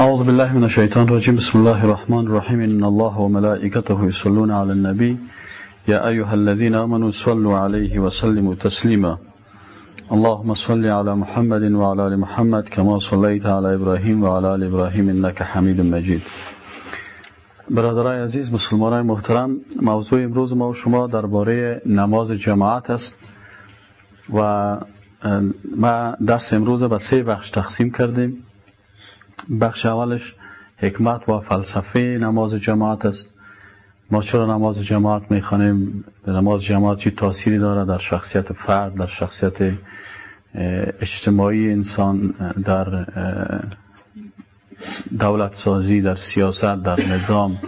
أعوذ بالله من الشيطان الرجيم. بسم الله الرحمن الرحيم. إن الله وملائكته يصلون على النبي. يا أيها الذين آمنوا صلوا عليه وسلموا تسليما. اللهم صل على محمد وعلى آل محمد كما صليت على إبراهيم وعلى آل إبراهيم إنك حميد مجيد. برادرای عزیز مسلمانای محترم موضوع امروز ما و شما درباره نماز جماعت است و ما درس امروز به سه بخش تقسیم کردیم. بخش اولش حکمت و فلسفه نماز جماعت است. ما چرا نماز جماعت می‌خوانیم؟ نماز جماعت چی تاثیری داره در شخصیت فرد در شخصیت اجتماعی انسان در دولت سازی در سیاست در نظام؟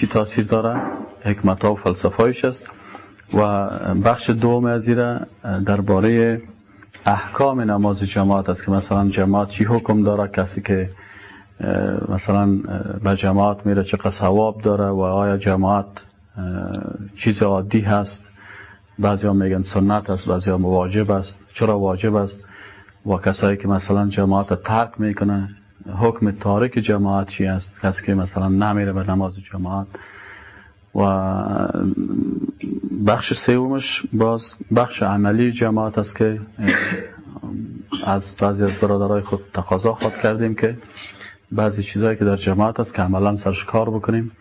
چی تاثیر داره؟ حکمت ها و فلسفایش است. و بخش دوم از درباره احکام نماز جماعت است که مثلا جماعت چی حکم داره؟ کسی که مثلا به جماعت میره چه ثواب داره؟ و آیا جماعت چیز عادی هست؟ بعضی ها میگن سنت است بعضی ها واجب است. چرا واجب است؟ و کسایی که مثلا جماعت ترک می‌کنه حکم تارک جماعت چی است؟ کسی که مثلا نمیره به نماز جماعت و بخش سومش باز بخش عملی جماعت است که از بعضی از برادرای خود تقاضا خود کردیم که بعضی چیزهایی که در جماعت است که عملا سرش کار بکنیم.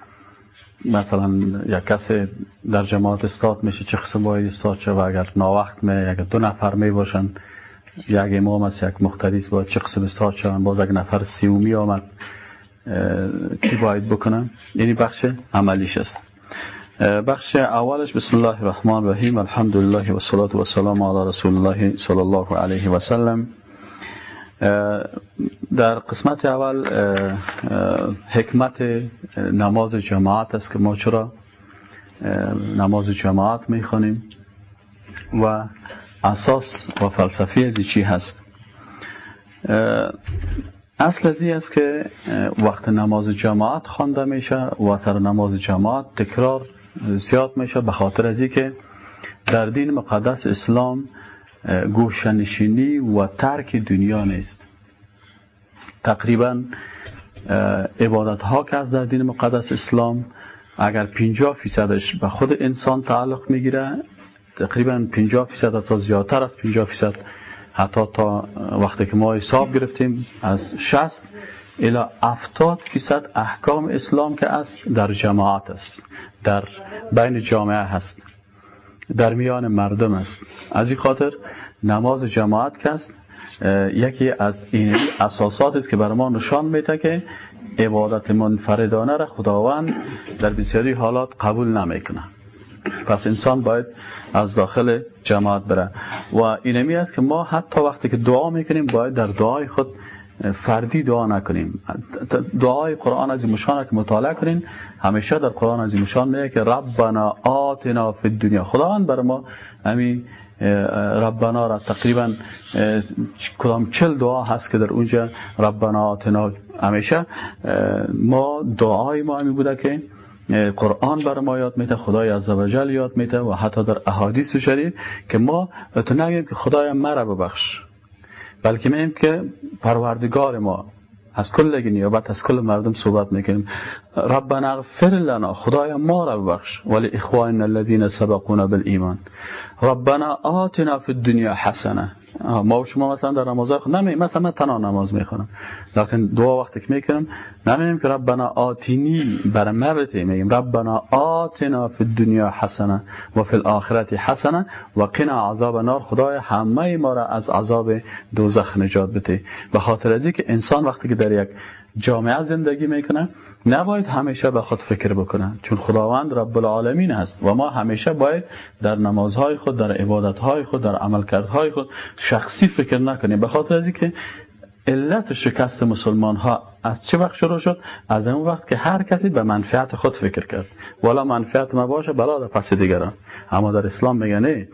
مثلا یک کسی در جماعت استاد میشه چه قسم باید استاد چه و اگر ناوقت می یک دو نفر می باشن یک امام است یک مختدیس باید چه قسم استاد شون باز یک نفر سیومی آمد چی باید بکنم یعنی بخش عملیش است. بخش اولش بسم الله الرحمن الرحیم الحمد لله و صلات و سلام علی رسول الله صلی الله علیه و سلم در قسمت اول حکمت نماز جماعت است که ما چرا نماز جماعت می‌خوانیم و اساس و فلسفی از چی هست اصل از است که وقت نماز جماعت خوانده میشه و سر نماز جماعت تکرار زیاد میشه به خاطر از که در دین مقدس اسلام گوشنشینی و ترک دنیا نیست. تقریبا عبادت ها که از در دین مقدس اسلام اگر 50 فیصدش به خود انسان تعلق می‌گیره تقریبا 50 فیصد تا زیادتر از 50 فیصد حتی تا وقتی که ما حساب گرفتیم از 60 الى 70 فیصد احکام اسلام که است در جماعت است در بین جامعه هست در میان مردم است. از این خاطر نماز جماعت که است یکی از این اساسات است که بر ما نشان میده که عبادت منفردانه را خداوند در بسیاری حالات قبول نمی‌کنه. پس انسان باید از داخل جماعت بره. و اینمی است که ما حتی وقتی که دعا می‌کنیم باید در دعای خود فردی دعا نکنیم. دعای قرآن از مشان که مطالعه کنین همیشه در قرآن از مشان میگه که ربنا آتنا فی الدنیا. خداوند بر ما همین ربنا را تقریبا کدام چل دعا هست که در اونجا ربنا آتنا. همیشه ما دعای ما همی بوده که قرآن بر ما یاد میده خدای عزوجل یاد میده و حتی در احادیث شریف که ما تو نگیم که خدای مرا ببخش. بلکه میگیم که پروردگار ما از کل نیابت از کل مردم صحبت می‌کنیم. ربنا اغفر لنا. خدای ما را ببخش. ولی اخواننا الذين سبقونا بالایمان. ربنا آتنا فی الدنیا حسنه ما و شما مثلا در نماز خود نمی مثلا من تنها نماز می‌خونم. لکن دعا وقتی که می‌کنم نمیم که ربنا آتینی بر مرته میگیم ربنا آتنا فی الدنیا حسنه و فی الاخرت حسنه و قنا عذاب نار خدای همه ما را از عذاب دوزخ نجات بده. به خاطر از که انسان وقتی که در یک جامعه زندگی می‌کنه نباید همیشه به خود فکر بکنه. چون خداوند رب العالمین است و ما همیشه باید در نمازهای خود در عبادتهای خود در عملکردهای خود شخصی فکر نکنیم. به خاطر از که علت شکست مسلمان ها از چه وقت شروع شد؟ از اون وقت که هر کسی به منفعت خود فکر کرد. والا منفعت ما باشه بلا در پس دیگران. اما در اسلام میگه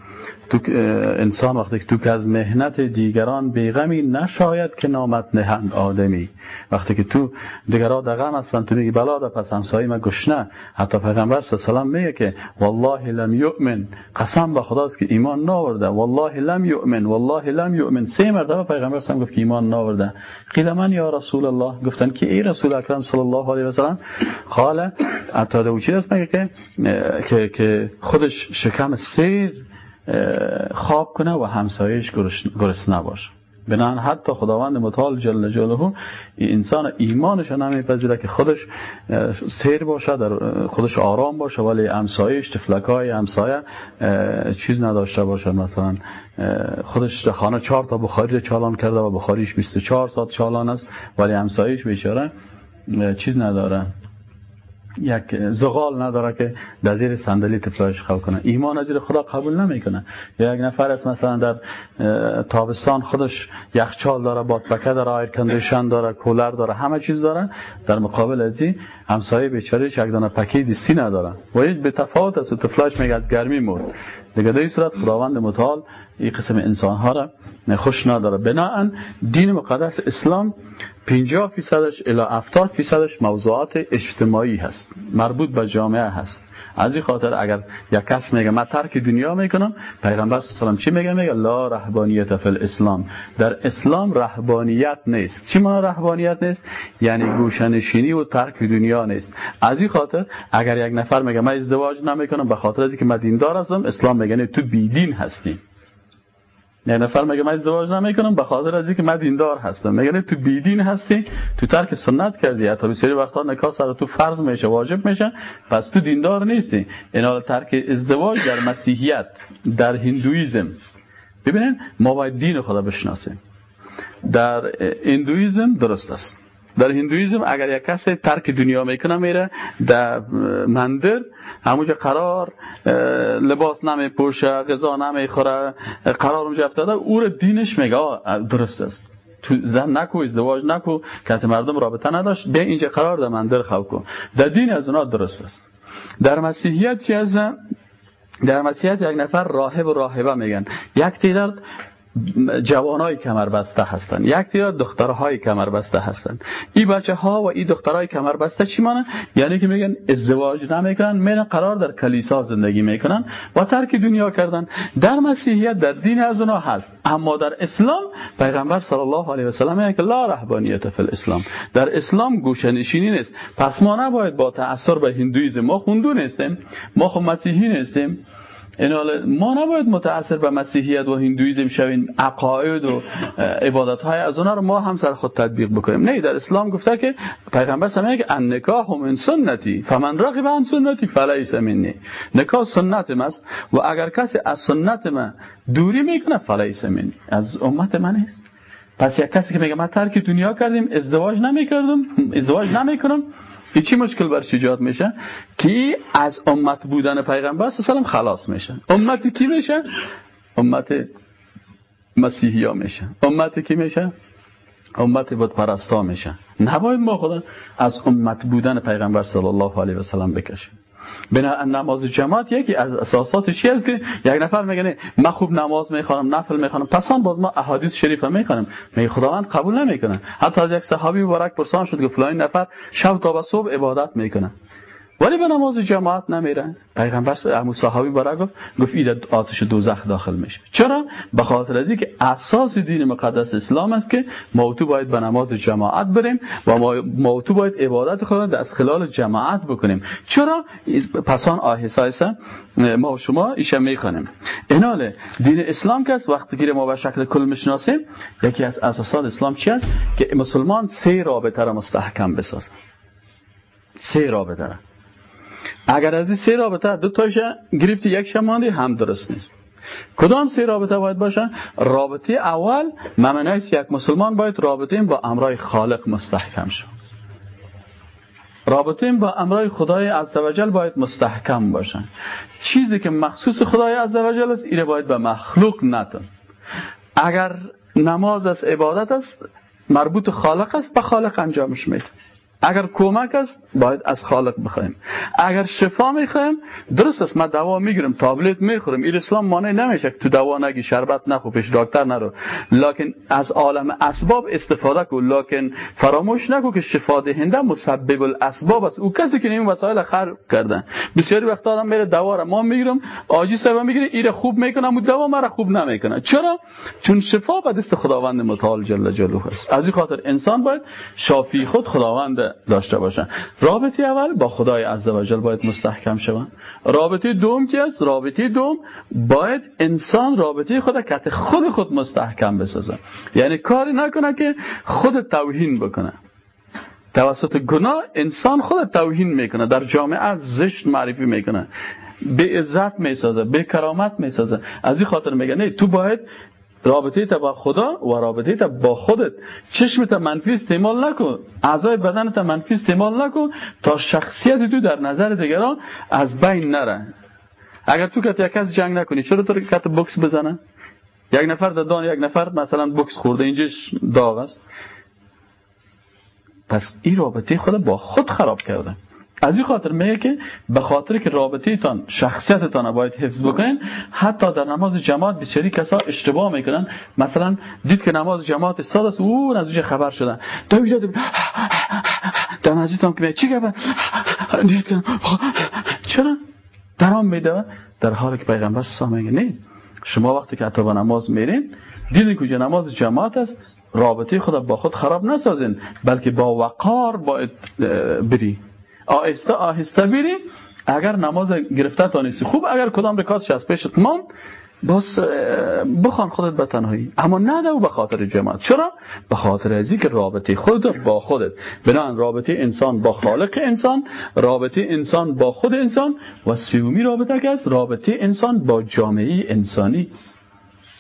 تو انسان وقتی که تو که از مهنت دیگران بیغمی نشاید که نامت نهند آدمی. وقتی که تو دیگران در غم هستن تو میگی بلا در پس همسایی ما گشنه حتی پیغمبر صلی الله میگه که والله لم یؤمن. قسم به خداست که ایمان ناورده. والله لم یؤمن. والله لم یؤمن. سه مرتبه پیغمبر گفت که ایمان ناورده. قیل من یا رسول الله؟ گفت گفتن که ای رسول اکرم صلی الله علیه و سلم قال عطا چی است؟ میگه که که خودش شکم سیر خواب کنه و همسایش گرسنه باشه. بنان حتی خداوند متعال جل جلاله انسان ایمانش نمیپذیره که خودش سیر باشه در خودش آرام باشه ولی امسایش تفلکای امسایه چیز نداشته باشه. مثلا خودش در خانه چهار تا بخاری چالان کرده و بخاریش 24 ساعت چالان است ولی امسایش بیچاره چیز نداره. یک زغال نداره که در زیر صندلی تفلایش خواب کنه. ایمان از زیر خدا قبول نمی‌کنه. یا یک نفر است مثلا در تابستان خودش یخچال داره بادپکه داره کندیشن داره کولر داره همه چیز داره. در مقابل از این همسایه بیچاره یک دانه پکی دیسی نداره و یک به تفاوت است و تفلایش میگه از گرمی مرد. دیگه در صورت خداوند متعال این قسم انسان ها را خوش نداره. بناهن دین مقدس اسلام 50 فیصدش الی 70 فیصدش موضوعات اجتماعی هست. مربوط به جامعه هست. از این خاطر اگر یک کس میگه من ترک دنیا می‌کنم پیغمبر صلی الله چی میگه؟ میگه لا رهبانیت فی الاسلام. در اسلام رهبانیت نیست. چی معنی رهبانیت نیست؟ یعنی گوشنشینی و ترک دنیا نیست. از این خاطر اگر یک نفر میگه من ازدواج نمی‌کنم به خاطر از اینکه من دیندار هستم اسلام میگه تو بیدین هستی. یه نفر میگه من ازدواج نمی‌کنم؟ به خاطر از اینکه من دیندار هستم. میگه تو بیدین هستی تو ترک سنت کردی. حتی بسیاری وقتا نکاح سر تو فرض میشه واجب میشه. پس تو دیندار نیستی. این ترک ازدواج در مسیحیت در هندویزم. ببینین ما باید دین خدا بشناسیم. در هندویزم درست است. در هندویزم اگر یک کسی ترک دنیا می‌کنه میره در مندر همونجا قرار لباس نمی پوشه غذا نمی خوره قرار اونجا افتاده او رو دینش میگه درست است. تو زن نکو ازدواج نکو که مردم رابطه نداشت به اینجا قرار در مندر خواب کن. در دین از اونا درست است. در مسیحیت چی در مسیحیت یک نفر راهب و راهبه میگن. یک تعداد جوانای کمربسته هستن. یک تعداد دخترهای کمربسته هستن. این بچه ها و این دخترهای کمربسته چی مانه یعنی که میگن ازدواج نمی‌کنن میرن قرار در کلیسا زندگی می‌کنن و ترک دنیا کردن. در مسیحیت در دین از اونا هست. اما در اسلام پیغمبر صلی الله علیه و سلم میگه که لا رهبانیت فی الاسلام. در اسلام گوشه نشینی نیست. پس ما نباید با تاثیر به هندویزم ما خوندو نیستیم. ما خب مسیحی نیستیم. این ما نباید متاثر به مسیحیت و هندویزم شویم عقاید و عبادت های از اونا رو ما هم سر خود تطبیق بکنیم. نه در اسلام گفته که پیغمبر سمیه که ان نکاح من سنتی فمن رغب عن سنتی فلیس منی. نکاح سنت است و اگر کسی از سنت من دوری می‌کنه فلیس منی. از امت من است پس یک کسی که میگه ما ترک دنیا کردیم ازدواج نمی‌کردم ازدواج نمی‌کنم. چی مشکل بر ایجاد میشه که از امت بودن پیغمبر سلام خلاص میشه. امت کی میشه؟ امت مسیحی ها میشه. امت کی میشه؟ امت بود پرستا میشه. نباید ما خدا از امت بودن پیغمبر صلی الله علیه و سلم بکشیم. بنا نماز جماعت یکی از اساساتش چی است که یک نفر میگه من خوب نماز می‌خوانم نفل می‌خوانم. پسان باز ما احادیث شریفه می‌خوانم می خداوند قبول نمی‌کنه. حتی از یک صحابی مبارک پرسان شد که فلان نفر شب تا به صبح عبادت می‌کنه. ولی به نماز جماعت نمیرن. پیغمبر امو صحابی برای گفت گفت اید آتش دوزخ داخل میشه. چرا؟ به خاطر از که اساس دین مقدس اسلام است که ما باید به نماز جماعت بریم و ما تو باید عبادت خود از خلال جماعت بکنیم. چرا؟ پسان آهسته ما و شما ایشه می‌خوانیم. ایناله دین اسلام که است وقتی که ما به شکل کل می‌شناسیم یکی از اساسات اسلام چی است؟ که مسلمان سه رابطه را مستحکم بسازه سه رابطه را. اگر از این سه رابطه دو تاش گرفتی یک شماندی هم درست نیست. کدام سه رابطه باید باشه رابطه اول معنی یک مسلمان باید رابطه با امرای خالق مستحکم شد رابطه با امرای خدای عزوجل باید مستحکم باشن. چیزی که مخصوص خدای عزوجل است اینه باید به مخلوق نتون. اگر نماز از عبادت است مربوط خالق است به خالق انجامش میده اگر کمک است باید از خالق بخوایم. اگر شفا می‌خوایم درست است من دوا می‌گیرم تابلت می‌خورم این اسلام مانع نمیشه که تو دوا نگی شربت نخو پیش دکتر نرو. لکن از عالم اسباب استفاده کن. لکن فراموش نکو که شفا دهنده مسبب الاسباب است. او کسی که این وسایل خلق کردن بسیاری وقت آدم میره دوا را ما می‌گیرم آجی سبب می‌گیره این خوب می‌کنم و دوا مرا خوب نمی‌کنه. چرا؟ چون شفا به دست خداوند متعال جل جلاله است. از این خاطر انسان باید شافی خود خداوند داشته باشن. رابطه اول با خدای عزوجل باید مستحکم شون رابطه دوم که است؟ رابطه دوم باید انسان رابطه خود کت خود خود مستحکم بسازه یعنی کاری نکنه که خود توهین بکنه. توسط گناه انسان خود توهین می‌کنه. در جامعه زشت معرفی می‌کنه. به عزت می‌سازه به کرامت می‌سازه. از این خاطر میگه نه تو باید رابطه تا با خدا و رابطه تا با خودت. چشمت منفی استعمال نکن. اعضای بدنت منفی استعمال نکن تا شخصیت تو در نظر دیگران از بین نره. اگر تو که یک کس جنگ نکنی چرا تو کت بوکس بزنه؟ یک نفر دادان یک نفر مثلا بوکس خورده اینجاش داغ است. پس این رابطه خود با خود خراب کرده. از این خاطر میگه که به خاطر که رابطه تان شخصیتتان باید حفظ بکنین حتی در نماز جماعت بسیاری کسا اشتباه می‌کنن. مثلا دید که نماز جماعت استاد است او از اونجا خبر شدن. تا اینجا در مسجد هم که چی نیت کنم چرا؟ درام میده؟ در حالی که پیغمبر میگه نه شما وقتی که حتی نماز میرین دیدین که نماز جماعت است رابطه خود با خود خراب نسازین بلکه با وقار باید بری. آهسته آهسته بیری اگر نماز گرفته تانیستی. خوب اگر کدام رکاز از پیشت مان بس بخوان خودت به تنهایی. اما ندو به خاطر جماعت. چرا؟ به خاطر ازی که رابطه خود با خودت. بنان رابطه انسان با خالق انسان رابطه انسان با خود انسان و سیومی رابطه که است رابطه انسان با جامعه انسانی.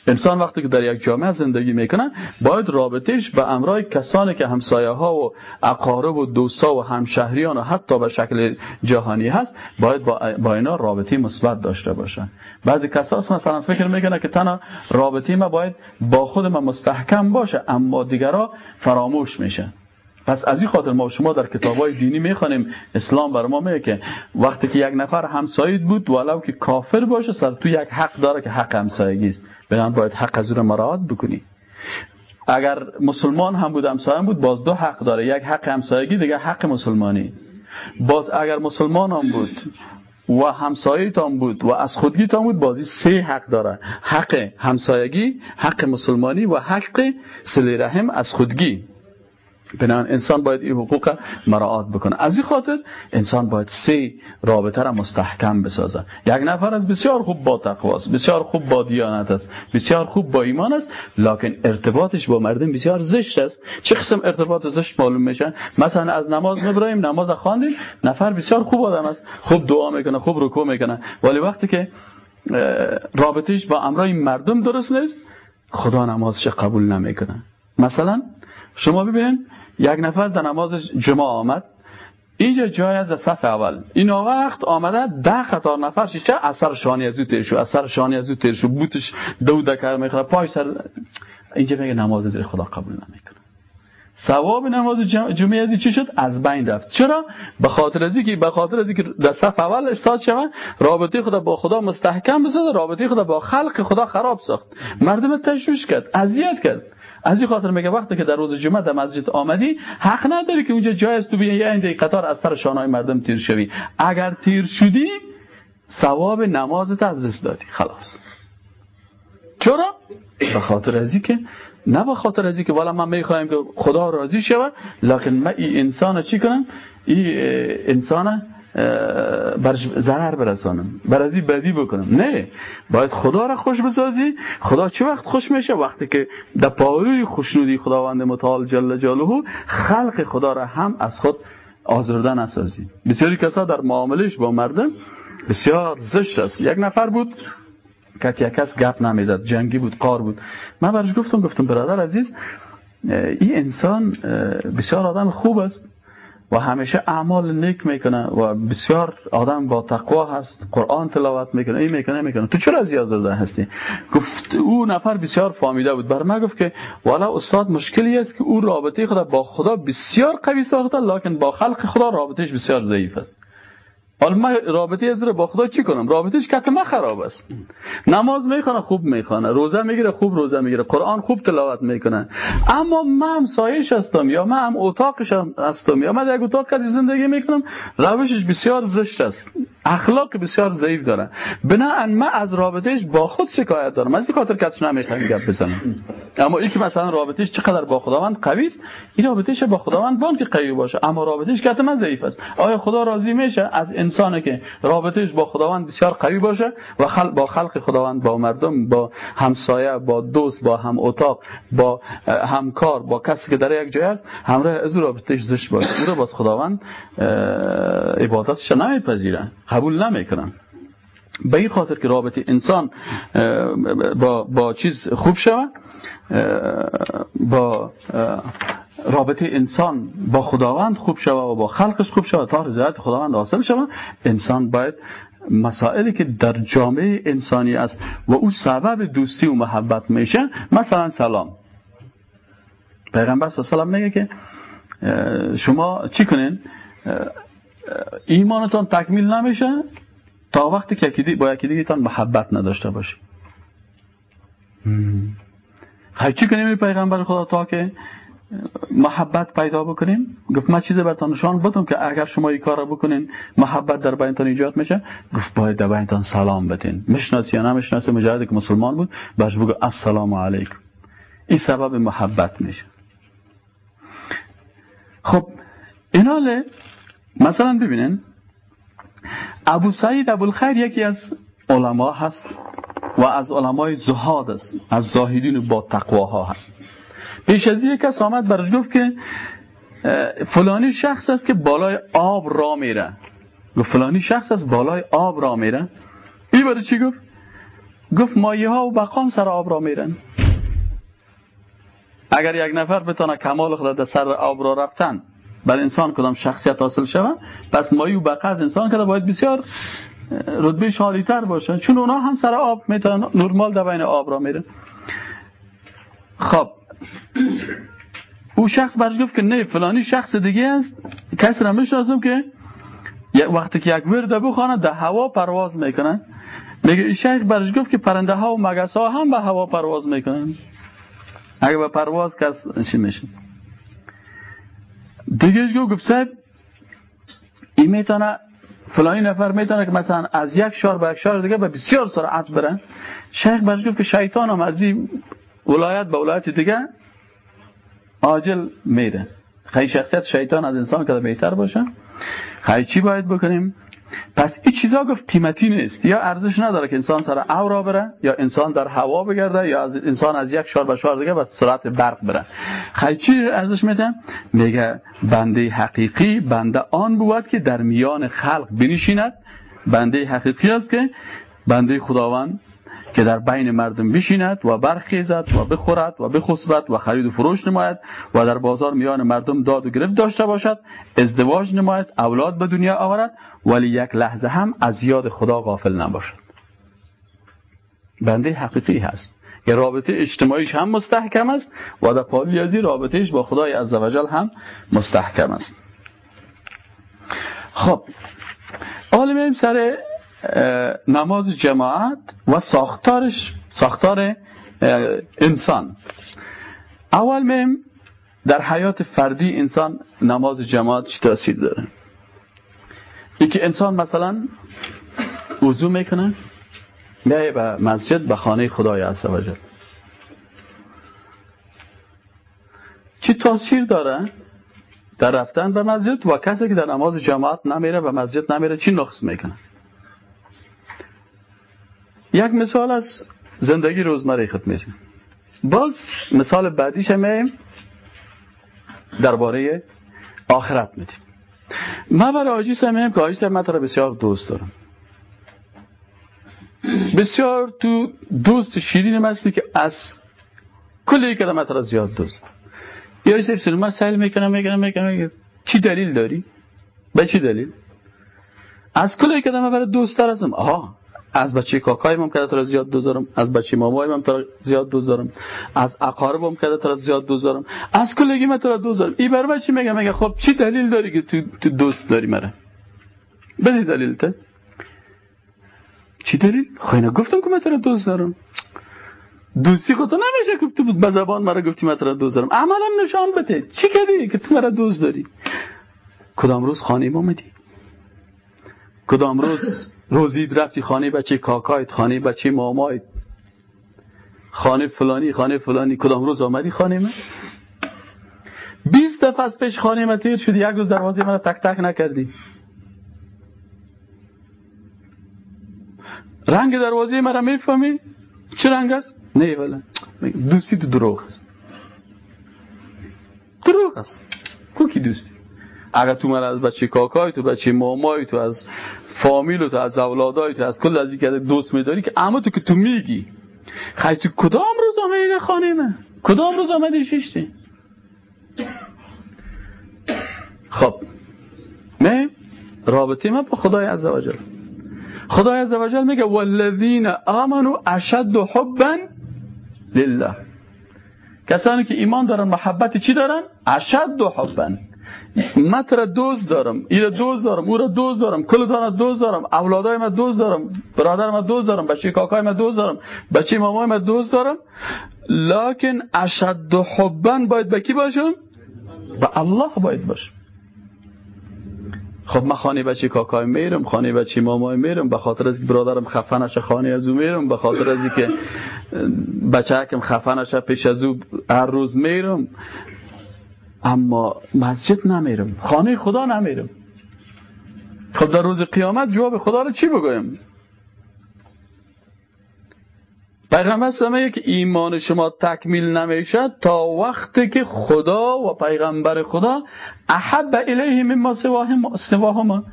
انسان وقتی که در یک جامعه زندگی می‌کنه باید رابطهش به امرای کسانی که همسایه ها و اقارب و دوستا و همشهریان و حتی به شکل جهانی هست باید با, اینا رابطه مثبت داشته باشن. بعضی کساس مثلا فکر می‌کنه که تنها رابطه ما باید با خود ما مستحکم باشه اما دیگرها فراموش میشن. پس از این خاطر ما شما در کتاب های دینی می‌خوانیم. اسلام بر ما میگه که وقتی که یک نفر همسایت بود ولو که کافر باشه سر تو یک حق داره که حق همسایگی است. بنابراین باید حق از رو مراعات بکنی. اگر مسلمان هم بود همسایه بود باز دو حق داره. یک حق همسایگی دیگه حق مسلمانی. باز اگر مسلمان هم بود و همسایه تان بود و از خودگی تان بود بازی سه حق داره. حق همسایگی حق مسلمانی و حق سلی رحم از خودگی. بنان انسان باید این حقوق مراعات بکنه. از این خاطر انسان باید سه رابطه را مستحکم بسازه. یک نفر از بسیار خوب با تقواست بسیار خوب با دیانت است بسیار خوب با ایمان است لکن ارتباطش با مردم بسیار زشت است. چه قسم ارتباط زشت معلوم میشه؟ مثلا از نماز می‌بریم نماز خواندیم نفر بسیار خوب آدم است خوب دعا می‌کنه خوب رکوع می‌کنه. ولی وقتی که رابطش با امرای مردم درست نیست خدا نمازش قبول نمی‌کنه. مثلا شما ببینید یک نفر در نماز جمعه آمد. اینجا جای از صف اول. این وقت آمده ده قطار نفر چه؟ اثر شانی از تیر شو اثر شانی از تیر شو بوتش دو دکر می‌خواد پای سر اینجا میگه نماز زیر خدا قبول نمی‌کنه. ثواب نماز جمعه از چی شد؟ از بین رفت. چرا؟ به خاطر از که به خاطر از که در صف اول استاد شوه رابطه خدا با خدا مستحکم بسازه رابطه خدا با خلق خدا خراب ساخت. مردم تشویش کرد. اذیت کرد. از این خاطر میگه وقتی که در روز جمعه در مسجد آمدی حق نداری که اونجا جای است تو بیان یه قطار از سر شانهای مردم تیر شوی. اگر تیر شدی ثواب نمازت از دست دادی. خلاص. چرا؟ به خاطر از که نه به خاطر از که والا من می‌خوایم که خدا راضی شود لکن من این انسان چی کنم؟ این انسان بر ضرر برسانم. بر ازی بدی بکنم. نه. باید خدا را خوش بسازی. خدا چه وقت خوش میشه؟ وقتی که در پاروی خوشنودی خداوند متعال جل جلاله خلق خدا را هم از خود آزرده نسازی. بسیاری کسا در معاملش با مردم بسیار زشت است. یک نفر بود که یک کس گپ نمی‌زد. جنگی بود قار بود. من برش گفتم گفتم برادر عزیز این انسان بسیار آدم خوب است. و همیشه اعمال نیک می‌کنه و بسیار آدم با تقوا هست قرآن تلاوت می‌کنه این می‌کنه می‌کنه. تو چرا از زرده هستی؟ گفت او نفر بسیار فامیده بود. بر من گفت که والا استاد مشکلی است که او رابطه خدا با خدا بسیار قوی ساخته لکن با خلق خدا رابطهش بسیار ضعیف است. حالا من رابطه از با خدا چی کنم؟ رابطهش که ما خراب است. نماز می‌خونه خوب می‌خونه. روزه می‌گیره خوب روزه می‌گیره. قرآن خوب تلاوت می‌کنه. اما من هم سایش هستم یا من هم اتاقش هستم یا من یک اتاق زندگی می‌کنم روشش بسیار زشت است. اخلاق بسیار ضعیف داره بنا من از رابطهش با خود شکایت دارم. از این خاطر کسش نمی‌خوام گپ بزنم. اما این که مثلا رابطهش چقدر با خداوند قوی است این رابطهش با خداوند بان که قوی باشه. اما رابطهش که من ضعیف است. آیا خدا راضی میشه از انسانی که رابطهش با خداوند بسیار قوی باشه و خل... با خلق خداوند با مردم با همسایه با دوست با هم اتاق با همکار با کسی که در یک جای است همراه از رابطهش زشت باشه. او رو باز خداوند عبادتش نمیپذیره قبول نمی‌کنن. به این خاطر که رابطه انسان با, با چیز خوب شود با رابطه انسان با خداوند خوب شود و با خلقش خوب شود تا رضایت خداوند حاصل شود انسان باید مسائلی که در جامعه انسانی است و او سبب دوستی و محبت میشه مثلا سلام. پیغمبر صلی الله علیه میگه که شما چی کنین؟ ایمانتان تکمیل نمیشه تا وقتی که یکی با یکی دیگه محبت نداشته باشی خیلی چی کنیم پیغمبر خدا تا که محبت پیدا بکنیم گفت من چیز برتان نشان بدم که اگر شما این کار بکنین محبت در بینتان ایجاد میشه گفت باید در بینتان سلام بدین مشناسی یا نمشناسی مجاهد که مسلمان بود باش بگو السلام علیکم این سبب محبت میشه خب ایناله مثلا ببینین ابو سعید ابو الخیر یکی از علما هست و از علمای زهاد است از زاهدین با تقواها هست. پیش از یک کس آمد برش گفت که فلانی شخص است که بالای آب را میره. گفت فلانی شخص است بالای آب را میره. این برای چی گفت؟ گفت مایه ها و بقام سر آب را میرن. اگر یک نفر بتانه کمال خود در سر آب را رفتن بر انسان کدام شخصیت حاصل شود پس مایه و بقا از انسان که باید بسیار رتبه شالی تر باشن. چون اونا هم سر آب می‌تونن نرمال در بین آب را میرن. خب. او شخص برش گفت که نه فلانی شخص دیگه است. کسی را می‌شناسم که وقتی که یک ورده بخوانه در هوا پرواز می‌کنن. میگه این شیخ برش گفت که پرنده ها و مگس ها هم به هوا پرواز می‌کنن. اگه به پرواز کس چی میشه؟ دیگه گفت صاحب این می‌تونه فلانی نفر می‌تونه که مثلا از یک شهر به یک شهر دیگه به بسیار سرعت برن شیخ برش گفت که شیطان هم از این ولایت به ولایت دیگه عاجل میره. خیلی شخصیت شیطان از انسان که بهتر باشه. خیلی چی باید بکنیم؟ پس این چیزا گفت قیمتی نیست. یا ارزش نداره که انسان سر او را بره یا انسان در هوا بگرده یا از انسان از یک شار به شار دیگه به سرعت برق بره. خیلی چی ارزش میده؟ میگه بنده حقیقی بنده آن بود که در میان خلق بنشیند. بنده حقیقی است که بنده خداوند که در بین مردم بشیند و برخیزد و بخورد و بخسبد و خرید و فروش نماید و در بازار میان مردم داد و گرفت داشته باشد ازدواج نماید اولاد به دنیا آورد ولی یک لحظه هم از یاد خدا غافل نباشد. بنده حقیقی هست. که رابطه اجتماعیش هم مستحکم است و در پالی ازی رابطهش با خدای عزوجل هم مستحکم است. خب حالا سر نماز جماعت و ساختارش ساختار انسان. اول میم در حیات فردی انسان نماز جماعت چی تاثیر داره؟ یکی انسان مثلا وضو می‌کنه میای به مسجد به خانه خدای عزوجل چی تاثیر داره؟ در رفتن به مسجد و کسی که در نماز جماعت نمیره به مسجد نمیره چی نقص می‌کنه؟ یک مثال از زندگی روزمره خود میزن باز مثال بعدیش همه درباره آخرت میدیم. من برای آجی سمیم که آجی سمیم من بسیار دوست دارم. بسیار تو دوست شیرین مستی که از کلی کلمه را زیاد دوست یا سیب سینما سیل می‌کنم می‌کنم می‌کنم. چی دلیل داری؟ به چی دلیل؟ از کلی که برای دوست تر هستم. آها. از بچه کاکای ممکنه تو زیاد دوزارم از بچه مامای من تو زیاد دوزارم از اقارب ممکنه تو زیاد دوزارم از کلگی من تو دوزارم ای بر چی میگم میگه خب چی دلیل داری که تو, تو دوست داری مرا؟ بزی دلیل ته. چی دلیل؟ خیلی گفتم که من تو دوست دارم. دوستی خود نمیشه که تو به زبان مرا گفتی من تو دوست دارم. عملم نشان بده. چی کردی که تو مرا دوست داری؟ کدام روز خانه ما مدی کدام روز روزید رفتی خانه بچه کاکایت خانه بچه مامایت. خانه فلانی خانه فلانی کدام روز آمدی خانه من؟ بیست دفعه از پیش خانه من تیر شدی یک روز دروازه من تک تک نکردی. رنگ دروازه مرا می‌فهمی؟ چه رنگ است؟ نه ولی دوستی تو دروغ است. دروغ است. کوکی دوستی؟ اگر تو من از بچه کاکای تو بچه مامای تو از فامیل تو از اولادای تو از کل از که دوست میداری که اما تو که تو میگی. خیلی تو کدام روز آمدی خانه من کدام روز آمدی شیشتی؟ خب. نه رابطه من با خدای عزوجل خدای عزوجل میگه والذین آمنوا اشد حبا لله. کسانی که ایمان دارن محبت چی دارن؟ اشد حبا. من تر دوست دارم ایره دوست دارم او را دوست دارم کل دانا دوست دارم اولادای من دوست دارم برادر من دوست دارم بچه کاکای من دوست دارم بچه مامای من دوست دارم. لکن اشد حبن باید به کی باشم؟ به الله باید باشم. خب من خانه بچه کاکای میرم خانه بچه مامای میرم به خاطر از که برادرم خفنش خانه از او میرم به خاطر از که بچه هکم خفنش پیش از او هر روز میرم. اما مسجد نمیرم خانه خدا نمیرم. خب در روز قیامت جواب خدا رو چی بگویم؟ پیغمبر سمیه که ایمان شما تکمیل نمی‌شد تا وقتی که خدا و پیغمبر خدا احب الیه مما سواهما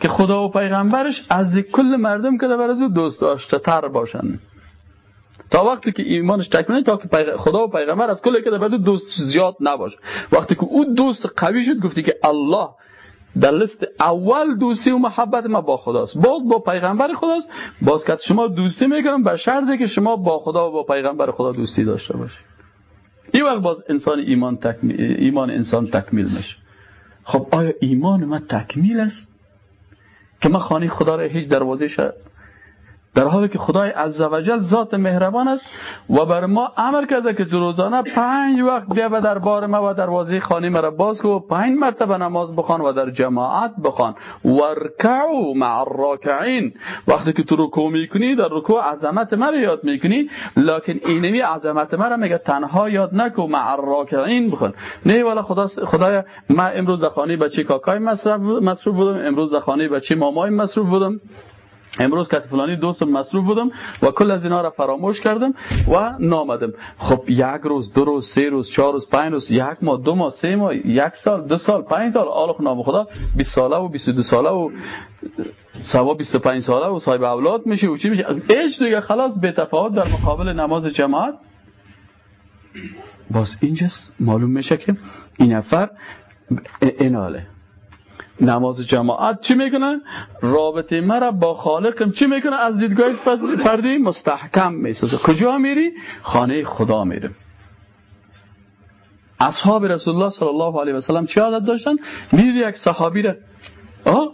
که خدا و پیغمبرش از کل مردم که در دوست داشته تر باشند. وقتی که ایمانش تکمیل تا که خدا و پیغمبر از کل که در دوست زیاد نباشه. وقتی که او دوست قوی شد گفتی که الله در لست اول دوستی و محبت ما با خداست. باز با پیغمبر خداست. باز که شما دوستی می‌کنم به شرطی که شما با خدا و با پیغمبر خدا دوستی داشته باشید. این وقت باز انسان ایمان, تکمیل ایمان انسان تکمیل میشه. خب آیا ایمان ما تکمیل است؟ که ما خانه خدا را هیچ دروازه در حالی که خدای عزوجل ذات مهربان است و بر ما امر کرده که روزانه پنج وقت بیا و در بار ما و دروازه خانه مرا باز کو پنج مرتبه نماز بخوان و در جماعت بخوان. ورکعو مع الراکعین. وقتی که تو رکوع می‌کنی در رکوع عظمت مرا یاد می‌کنی. لکن اینمی عظمت مرا میگه تنها یاد نکو مع الراکعین بخون نه والا خدا خدای ما امروز در خانه بچه کاکای مصروف بودم امروز در خانه بچه مامای مصروف بودم. امروز که فلانی دوستم مصروف بودم و کل از اینا را فراموش کردم و نامدم. خب یک روز دو روز سه روز چهار روز پنج روز یک ماه دو ماه سه ماه یک سال دو سال پنج سال آلخ نام خدا 20 ساله و 22 ساله و سوا 25 ساله و صاحب اولاد میشه و چی میشه؟ ایش دیگه خلاص به در مقابل نماز جماعت. باز اینجاست معلوم میشه که این نفر اناله. نماز جماعت. چی می‌کنه رابطه مرا با خالقم. چی می‌کنه از دیدگاه فردی مستحکم می‌سازه. کجا میری؟ خانه خدا میرم. اصحاب رسول الله صلی الله علیه و سلم چی عادت داشتن؟ می‌دید یک صحابی را. آه؟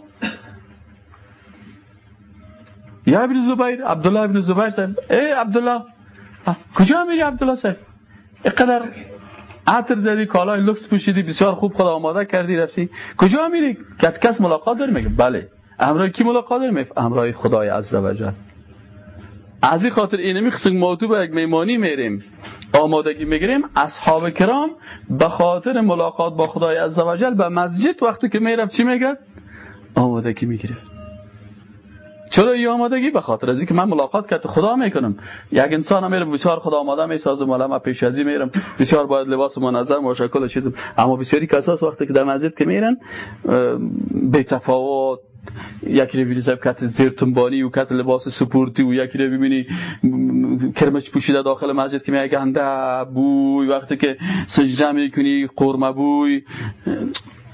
یا ابن زبیر عبدالله ابن زبیر ای عبدالله کجا میری عبدالله صاحب؟ اقدر عطر زدی کالای لکس پوشیدی بسیار خوب خدا آماده کردی رفتی. کجا میری؟ کس کس ملاقات داری میگه؟ بله. امرای کی ملاقات داری میگه؟ امرای خدای عزوجل از این خاطر اینمی خصم موضوع به یک میمانی میریم آمادگی می‌گیریم. اصحاب کرام به خاطر ملاقات با خدای عزوجل به مسجد وقتی که می‌رفت چی میگه آمادگی می‌گرفت. چرا این آمادگی؟ به خاطر از اینکه من ملاقات کرد. خدا می‌کنم. یک انسان میرم بسیار خدا آماده می‌سازم. من پیش ازی میرم. بسیار باید لباس منظم و شکل چیزم. اما بسیاری کساس وقتی که در مسجد که میرن به تفاوت. یکی رو ببینی کت زیرتنبانی و کت لباس سپورتی و یکی رو ببینی کرمچ پوشیده داخل مسجد که میگه گنده بوی. وقتی که سجده می‌کنی قرمه بوی.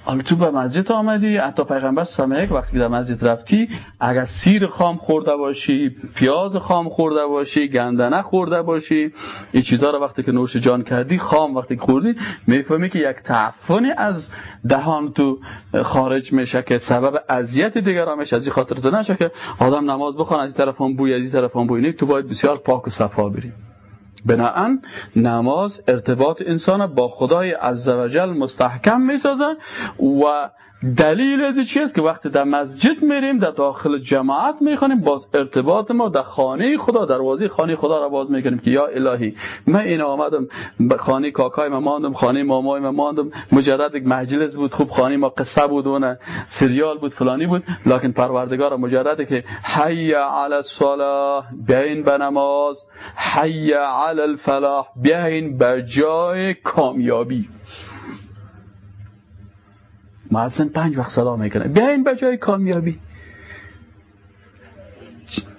حالا تو به مسجد آمدی حتی پیغمبر یک وقتی در مسجد رفتی اگر سیر خام خورده باشی پیاز خام خورده باشی گندنه خورده باشی این چیزها رو وقتی که نوش جان کردی خام وقتی خوردی می‌فهمی که یک تعفنی از دهان تو خارج میشه که سبب اذیت دیگران میشه. از این خاطر تو نشه که آدم نماز بخوان از این طرف هم بوی از این طرف هم بوی تو باید بسیار پاک و صفا بریم. بناهن نماز ارتباط انسان با خدای عزوجل مستحکم می‌سازه و دلیل از چیست؟ که وقتی در مسجد میریم در داخل جماعت می‌خوانیم باز ارتباط ما در خانه خدا دروازه خانه خدا را باز می‌کنیم که یا الهی من این آمدم خانه کاکای ما ماندم خانه مامای ما ماندم مجرد یک مجلس بود خوب خانه ما قصه بود و سریال بود فلانی بود لکن پروردگار مجرد که حی علی الصلاه بیاین به نماز حی علی الفلاح بیاین به جای کامیابی. معزن پنج وقت صدا می‌کنه. بیاین به جای کامیابی.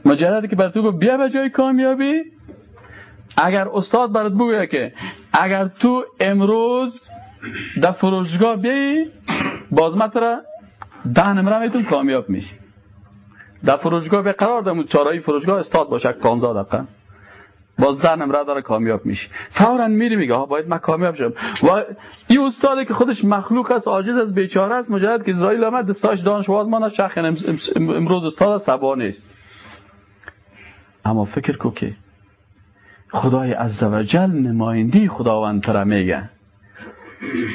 مجرد که بر تو بیا به جای کامیابی. اگر استاد برات بگویه که اگر تو امروز در فروشگاه بیایی باز را ده نمره میتون کامیاب میشی. در فروشگاه به قرار دمون چارایی فروشگاه استاد باشه 15 دقیقه باز در نمره داره کامیاب میشه. فورا میری میگه ها باید من کامیاب شم. و این استاده که خودش مخلوق است عاجز از بیچاره است مجرد که اسرائیل آمد دستاش دانشواز ماند شخ امروز استاد سبا نیست. اما فکر کو که خدای عزوجل نمایندی خداوند تره میگه.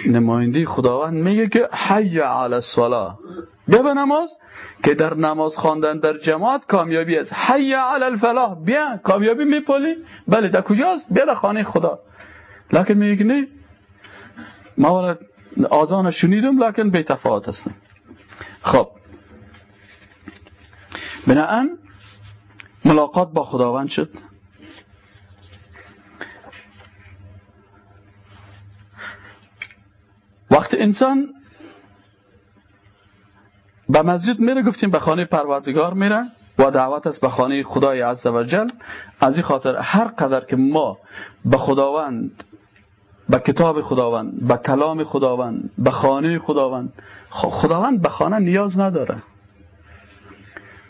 نمایندی خداوند میگه که حی علی الصلاه بیا به نماز که در نماز خواندن در جماعت کامیابی است. حی علی الفلاح بیا کامیابی میپولی بله در کجاست؟ بیا در خانه خدا. لکن میگه نه. ما آزان شنیدم لکن به تفاوت هستم خب. بناهن ملاقات با خداوند شد. وقت انسان به مسجد میره گفتیم به خانه پروردگار میره و دعوت است به خانه خدای عزوجل از این خاطر هر قدر که ما به خداوند به کتاب خداوند به کلام خداوند به خانه خداوند خداوند به خانه نیاز نداره.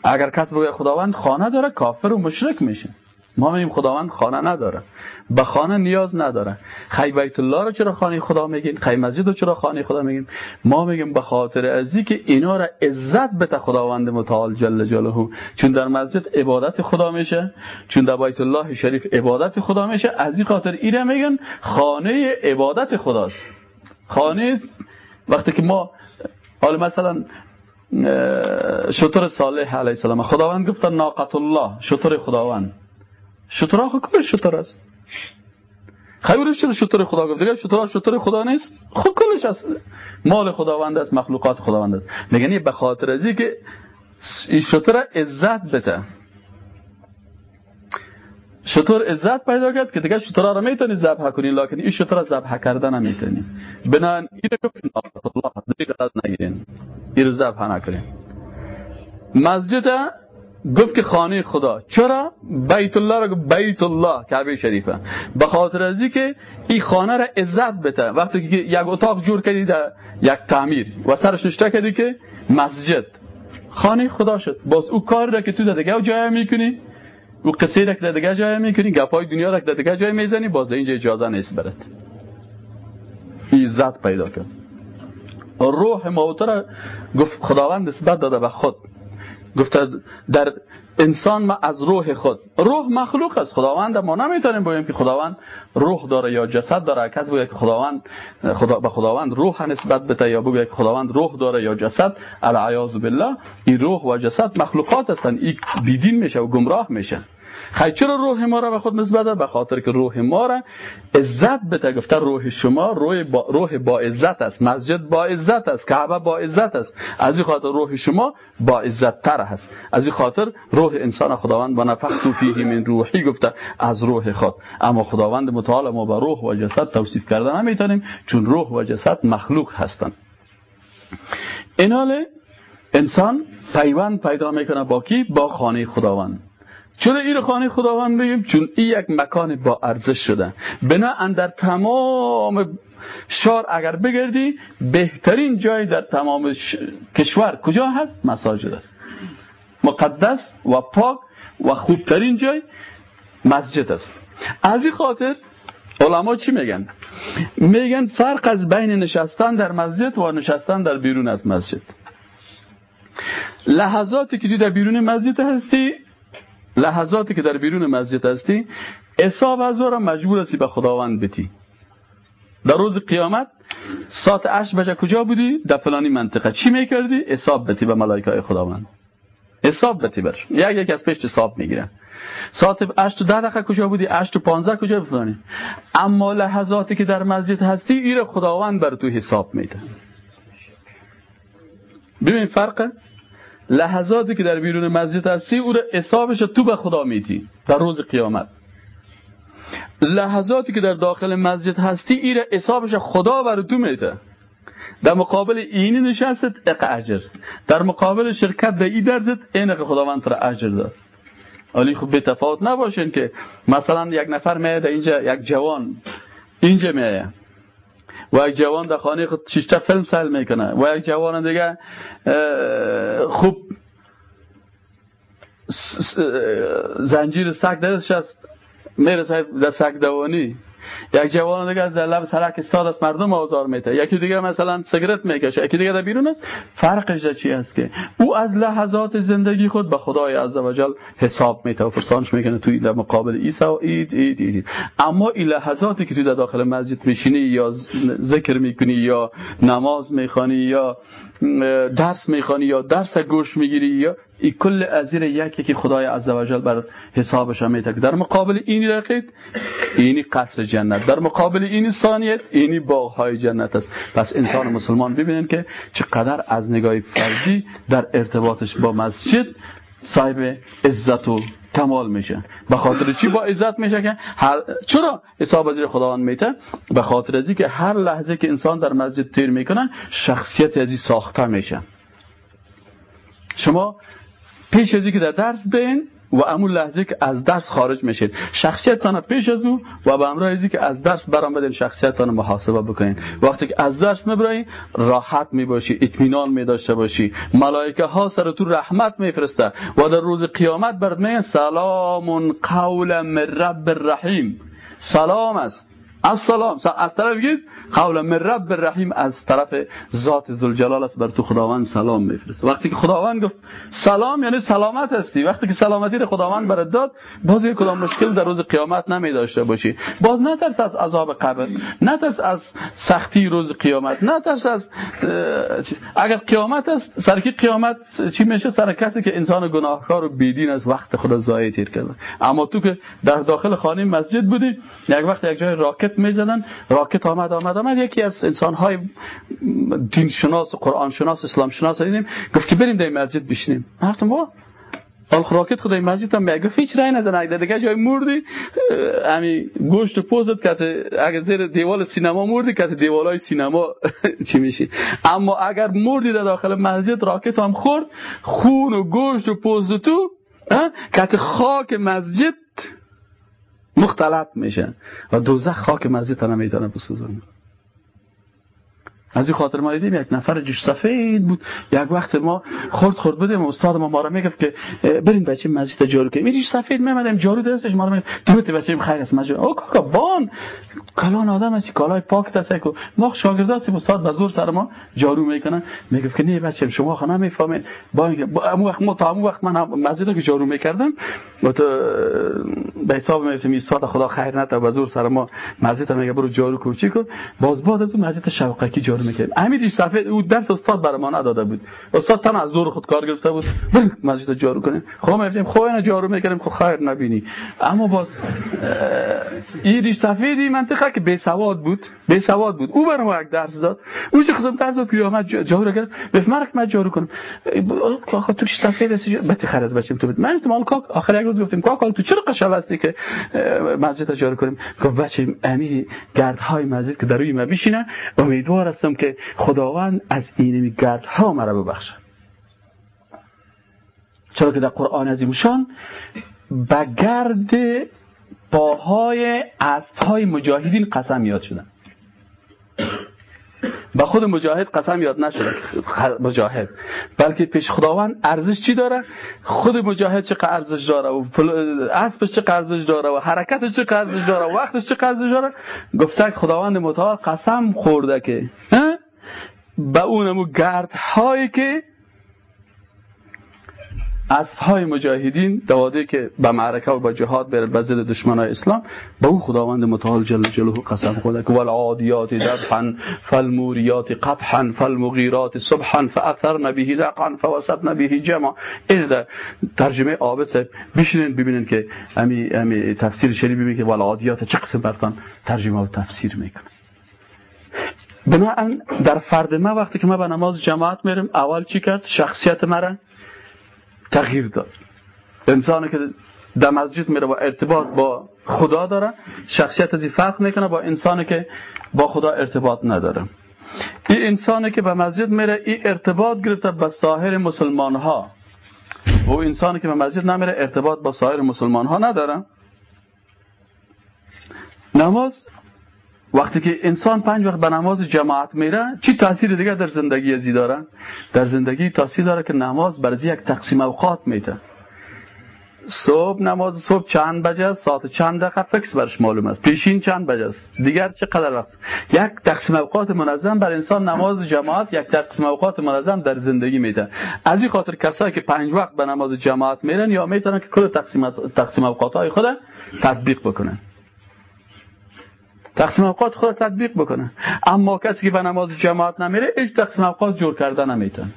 اگر کس بگه خداوند خانه داره کافر و مشرک میشه. ما میگیم خداوند خانه نداره. به خانه نیاز نداره. خی بیت الله رو چرا خانه خدا میگین؟ خی مسجد رو چرا خانه خدا میگیم ما میگیم به خاطر ازی که اینا را عزت بده خداوند متعال جل جلاله. چون در مسجد عبادت خدا میشه چون در بیت الله شریف عبادت خدا میشه از این خاطر ایره میگن خانه عبادت خداست. خانه وقتی که ما حالا مثلا شطور صالح علیه السلام خداوند گفتن ناقت الله شطور خداوند. شطور خود کلش شطور است. خیلی چرا شطور خدا گفت؟ دیگه شطور شطور خدا نیست. خود کلش است. مال خداوند است مخلوقات خداوند است. میگن به خاطر ازی که این شطور عزت بده. شطور عزت پیدا کرد که دیگه شطور را می‌تونی ذبح کنی لکن این شطور ذبح کردن نمی‌تونی بنان این رو گفت الله دیگه نگیرین. این رو ذبح نکنین. مسجد گفت که خانه خدا. چرا؟ بیت الله را بیت الله کعبه شریفه. به خاطر ازی که این خانه را عزت بده. وقتی که یک اتاق جور کردی در یک تعمیر. و سرش نشته کردی که مسجد. خانه خدا شد. باز او کار را که تو در دیگه جای می‌کنی او قصه را که دیگه جای می‌کنی گپای دنیا را که دیگه جای می‌زنی باز در اینجا اجازه نیست برد عزت پیدا کرد. روح موتر گفت خداوند نسبت داده به خود. گفته در انسان ما از روح خود روح مخلوق است. خداوند ما نمی‌تونیم بگیم که خداوند روح داره یا جسد داره. کس بگه که خداوند خدا به خداوند روح نسبت بده یا بگه که خداوند روح داره یا جسد العیاذ بالله این روح و جسد مخلوقات هستن. این بیدین میشه و گمراه میشه. خیلی چرا روح ما را به خود نسبت به خاطر که روح ما را عزت بده. گفته روح شما روح با, روح با عزت است. مسجد با عزت است. کعبه با عزت است. از این خاطر روح شما با عزت تر است. از این خاطر روح انسان خداوند با نفخت فیه من روحی گفته از روح خود. اما خداوند متعال ما با روح و جسد توصیف کرده نمی‌تونیم چون روح و جسد مخلوق هستند. ایناله انسان پیوند پیدا می‌کنه با کی؟ با خانه خداوند. چرا این خانه خداوند بگیم چون این یک مکان با ارزش شده. بنا در تمام شار اگر بگردی بهترین جای در تمام کشور کجا هست؟ مساجد است. مقدس و پاک و خوبترین جای مسجد است. از این خاطر علما چی میگن؟ میگن فرق از بین نشستن در مسجد و نشستن در بیرون از مسجد. لحظاتی که تو در بیرون مسجد هستی لحظاتی که در بیرون مسجد هستی حساب از را مجبور هستی به خداوند بتی در روز قیامت ساعت 8 بجه کجا بودی؟ در فلانی منطقه. چی می‌کردی؟ حساب بتی به ملائکه خداوند. حساب بتی بر یک یک از پیش حساب می‌گیرن ساعت 8 تا 10 دقیقه کجا بودی؟ 8 تا 15 کجا بفلانی اما لحظاتی که در مسجد هستی ایره خداوند بر تو حساب میده. ببین فرق لحظاتی که در بیرون مسجد هستی او را حسابش تو به خدا میتی در روز قیامت. لحظاتی که در داخل مسجد هستی ایره حسابش خدا بر تو میده. در مقابل اینی نشست اق اجر. در مقابل شرکت به این درزت این خداوند را اجر داد. ولی خب به تفاوت نباشین که مثلا یک نفر میاد اینجا یک جوان اینجا میاد و یک جوان در خانه خود شیشتا فیلم سل می‌کنه و یک جوان دیگه خوب زنجیر سگ درش است می‌رسه در سگ دوانی. یک جوان دیگه در لب سرک استاد است مردم آزار میده. یکی دیگه مثلا سیگرت می‌کشه یکی دیگه در بیرون است. فرقش چی است که؟ او از لحظات زندگی خود به خدای عزوجل حساب میده و پرسانش می‌کنه توی در مقابل عیسی. و اید اید اید. اما این لحظاتی که توی در داخل مسجد میشینی یا ذکر می‌کنی یا نماز می‌خوانی یا درس می‌خوانی یا درس گوش می‌گیری یا این کل ازیر یکی که خدای عزوجل بر حسابش هم میتک در مقابل این رقید اینی قصر جنت. در مقابل اینی ثانیت اینی باغهای جنت است. پس انسان مسلمان ببینید که چقدر از نگاه فردی در ارتباطش با مسجد صاحب عزت و کمال میشه. به خاطر چی با عزت میشه که هر... چرا حساب ازیر خداوند میته؟ به خاطر ازی که هر لحظه که انسان در مسجد تیر می‌کنه شخصیت ازی ساخته میشه. شما پیش از که در درس بین و امون لحظه که از درس خارج میشید. شخصیتتان پیش از او و به امرای که از درس برام بدین شخصیتتان محاسبه بکنین. وقتی که از درس میبرای راحت می‌باشی اطمینان میداشته باشی. ملائکه ها سر تو رحمت میفرسته و در روز قیامت برد می سلام قول من رب الرحیم. سلام است. السلام. از طرف گیز قول من رب الرحیم. از طرف ذات ذوالجلال است بر تو خداوند سلام میفرسته. وقتی که خداوند گفت سلام یعنی سلامت هستی. وقتی که سلامتی رو خداوند برات داد باز یک کدام مشکل در روز قیامت نمی داشته باشی. باز نترس از عذاب قبر نترس از سختی روز قیامت نترس از اگر قیامت است سرکی قیامت چی میشه؟ سر کسی که انسان گناهکار و بیدین از وقت خدا ضایع تیر کرده. اما تو که در داخل خانه مسجد بودی یک وقت یک جای راکت می‌زدن راکت آمد آمد آمد. یکی از انسان های دین شناس قرآن شناس اسلام شناس دیدیم گفت که بریم در مسجد بشینیم. گفتم وا آل راکت خدای مسجد هم میگه. هیچ رای نزن. اگه دیگه جای مردی امی گوشت پوزت که اگه زیر دیوال سینما مردی که دیوالای سینما. چی میشی؟ اما اگر مردی در داخل مسجد راکت هم خورد. خون و گوشت و پوزت تو که خاک مسجد مختلط میشن و دوزخ خاک مسجد نمی‌تونه بسوزونه از این خاطر ما دیدیم یک نفر جوش سفید بود. یک وقت ما خورد خورد بودیم استاد ما ما را می‌گفت که بریم بچه مسجد جارو کنیم جوش سفید میمدیم جارو دستش ما را می‌گفت. تو بچه خیر است مسجد. او کاکا بان. کلان آدم هستی کالای پاک دست کو ما شاگرد هستیم استاد به سر ما جارو می‌کنن می‌گفت که نه بچه شما خنا نمی‌فهمید با امو وقت ما تا امو وقت من مسجد که جارو می‌کردم و تو به حساب می‌گفتم استاد خدا خیر نده به زور سر ما مسجد میگه برو جارو کوچی کن. باز بعد از مسجد شوقکی جارو می‌کرد همین صفحه او درس استاد برای ما نداده بود. استاد تن از زور خود کار گرفته بود. مسجد جارو کنیم. خب ما گفتیم خب اینا جارو می‌کردیم خب خیر نبینی. اما باز این ریش سفیدی منطقه که بی سواد بود بی سواد بود. او برای ما یک درس داد. او چه قسم درس داد که آمد جارو کرد. مرک ما جارو کنم کاکا تو ریش سفید است بت خرز بچیم تو بود من تو مال کاک. آخر یک روز گفتیم کاکا تو چرا قشل هستی که مسجد جارو کنیم؟ گفت بچه امی گردهای مسجد که در روی ما بشینه امیدوار هستم که خداوند از این گردها مرا ببخشه چرا که در قرآن عظیمشان به گرد پاهای های مجاهدین قسم یاد شدن به خود مجاهد قسم یاد نشده. مجاهد. بلکه پیش خداوند ارزش چی داره؟ خود مجاهد چه ارزش داره و اسبش چه ارزش داره و حرکتش چه ارزش داره و وقتش چه ارزش داره؟ گفته خداوند متعال قسم خورده که به اونمو گرد هایی که های مجاهدین دواده که به معرکه و به جهاد بره به ضد دشمنای اسلام به او خداوند متعال جل جلاله قسم خورده که والعادیات ذبحا فالموریات قبحا فالمغیرات صبحا فاثرن به دقا فوسطن به جمع این در ترجمه عابس بشینین ببینین که امی امی تفسیر شریف که والعادیات چه قسم برتان ترجمه و تفسیر می‌کنه. بنابراین در فرد ما وقتی که ما به نماز جماعت میرم اول چی کرد؟ شخصیت مرا تغییر داد. انسانی که در مسجد میره و ارتباط با خدا داره شخصیت ازی فرق می‌کنه با انسانی که با خدا ارتباط نداره. این انسانی که به مسجد میره این ارتباط گرفته با ساهر مسلمان ها و انسانی که به مسجد نمیره ارتباط با سایر مسلمان ها نداره. نماز وقتی که انسان پنج وقت به نماز جماعت میره چی تاثیر دیگه در زندگی ازی داره؟ در زندگی تاثیر داره که نماز برای یک تقسیم اوقات میده. صبح نماز صبح چند بجه است؟ ساعت چند دقیقه؟ فکس برش معلوم است. پیشین چند بجه است؟ دیگر چقدر وقت؟ یک تقسیم اوقات منظم بر انسان نماز جماعت یک تقسیم اوقات منظم در زندگی میده. از این خاطر کسایی که پنج وقت به نماز جماعت میرن یا می‌تونن که کل تقسیم تقسیم اوقات های خود تطبیق بکنن. تقسیم اوقات خود تطبیق بکنه اما کسی که به نماز جماعت نمیره هیچ تقسیم اوقات جور کرده نمی‌تونه.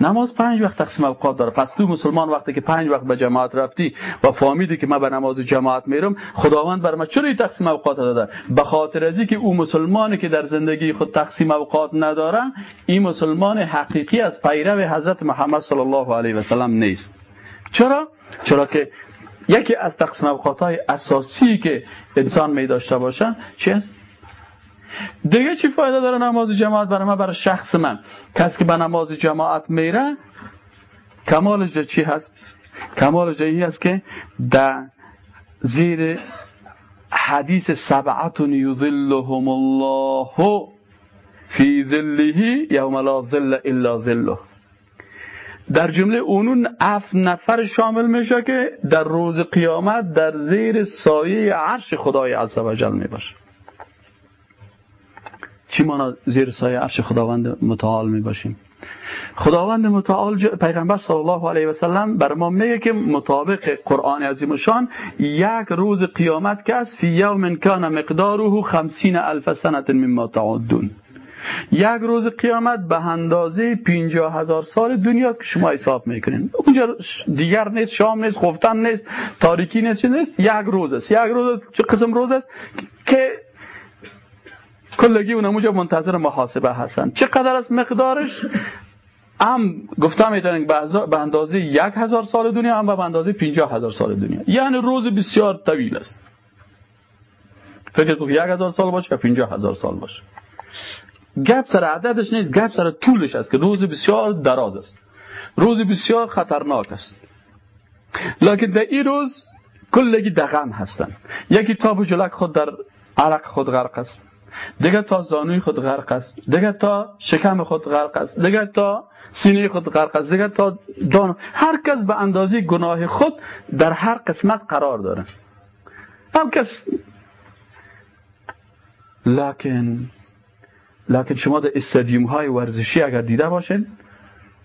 نماز پنج وقت تقسیم اوقات داره. پس تو مسلمان وقتی که پنج وقت به جماعت رفتی و فهمیدی که من به نماز جماعت میرم خداوند بر من چرا این تقسیم اوقات داده؟ به خاطر ازی که او مسلمانی که در زندگی خود تقسیم اوقات نداره این مسلمان حقیقی از پیرو حضرت محمد صلی الله علیه و سلم نیست. چرا؟ چرا که یکی از تقسیم اوقات های اساسی که انسان می داشته باشه چی است دیگه چی فایده داره نماز جماعت برای من؟ برای شخص من. کسی که به نماز جماعت میره کمالش چی هست؟ کمالش این هست که در زیر حدیث سبعتون یظلهم الله فی ظله یوم لا ظل الا ظله. در جمله اونون اف نفر شامل میشه که در روز قیامت در زیر سایه عرش خدای عزوجل می باشه چی مانا زیر سایه عرش خداوند متعال می باشیم خداوند متعال پیغمبر صلی الله علیه و سلم بر ما میگه که مطابق قرآن عظیم شان یک روز قیامت که است فی یوم کان مقداره خمسین الف سنت مما تعدون. یک روز قیامت به اندازه 50 هزار سال دنیاست که شما حساب می‌کنین. اونجا دیگر نیست شام نیست خفتن نیست تاریکی نیست نیست. یک روز است. یک روز است چه قسم روز است که کلگی اون اونجا منتظر محاسبه هستن. چقدر است مقدارش؟ هم گفتم می‌تونن به اندازه یک هزار سال دنیا هم به اندازه 50 هزار سال دنیا. یعنی روز بسیار طویل است. فکر کنید یک هزار سال باشه یا 50 هزار سال باشه. گپ سر عددش نیست گپ سر طولش است که روز بسیار دراز است. روز بسیار خطرناک است. لکن در این روز کلگی دغم هستند. یکی تا جلک خود در عرق خود غرق است. دیگه تا زانوی خود غرق است. دیگه تا شکم خود غرق است. دیگه تا سینه خود غرق است. دیگه تا دان هر کس به اندازه گناه خود در هر قسمت قرار داره هم کس. لکن لکن شما در استادیوم های ورزشی اگر دیده باشین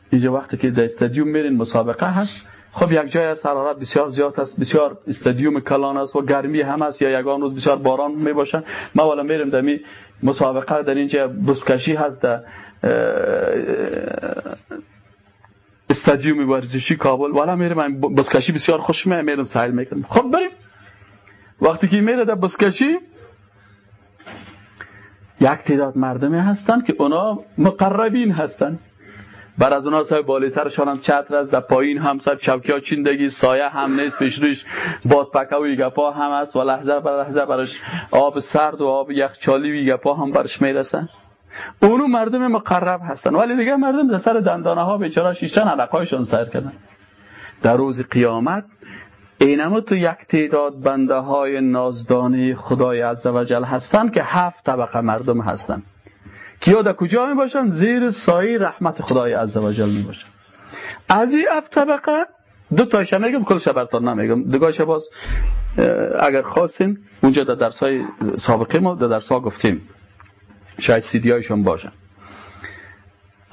اینجا وقتی که در استادیوم میرین مسابقه هست خب یک جای از حرارت بسیار زیاد است بسیار استادیوم کلان است و گرمی هم است یا یگان روز بسیار باران می باشن ما والا میریم در مسابقه در اینجا بسکشی هست در استادیوم ورزشی کابل. والا میریم بسکشی بسیار خوش می میرم سایل می‌کنم خب بریم. وقتی که میره در بسکشی یک تعداد مردمی هستن که اونا مقربین هستن بر از اونا سای بالیترشان هم چتر است در پایین هم سر چوکی ها چیندگی سایه هم نیست پیش روش باد پکه و یگپا هم هست و لحظه بر لحظه برش آب سرد و آب یخچالی و یگپا هم برش می‌رسن اونو مردم مقرب هستن ولی دیگه مردم در سر دندانه ها بیچاره شیشتن علقایشون سر کردن. در روز قیامت اینما تو یک تعداد بنده های نازدانه خدای عزوجل هستند که هفت طبقه مردم هستند کیا در کجا می باشن زیر سایه رحمت خدای عزوجل می باشن از این اف طبقه دو تایش میگم کلش براتون نمیگم. دگاش باز اگر خواستین اونجا در درسای سابقه ما در درسا گفتیم. شاید سیدی هایشون باشن.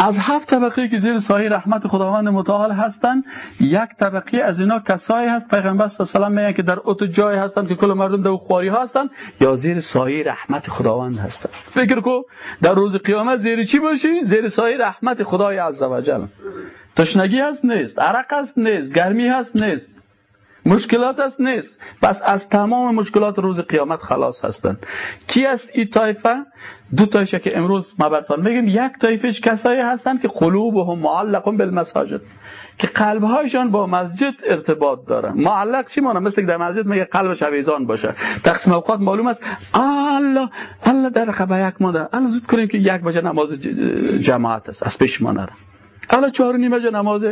از هفت طبقه که زیر سایه رحمت خداوند متعال هستند یک طبقه از اینا کسایی هست پیغمبر صلی الله علیه و میگن که در اوت جای هستند که کل مردم در خواری هستند یا زیر سایه رحمت خداوند هستند فکر کو در روز قیامت زیر چی باشی؟ زیر سایه رحمت خدای عزوجل تشنگی هست نیست. عرق هست نیست. گرمی هست نیست. مشکلات است نیست. پس از تمام مشکلات روز قیامت خلاص هستند کی است این طایفه؟ دو تایشه که امروز ما براتون میگیم. یک طایفش کسایی هستند که قلوبهم معلق بالمساجد. که قلبهایشان با مسجد ارتباط داره. معلق چی مانه؟ مثل که در مسجد میگه قلبش عویزان باشه. تقسیم اوقات معلوم است. الله الله در خبر یک ماده الله زود کنیم که یک بجه نماز جماعت است. از پیش ما نره الله چهار نیمه نماز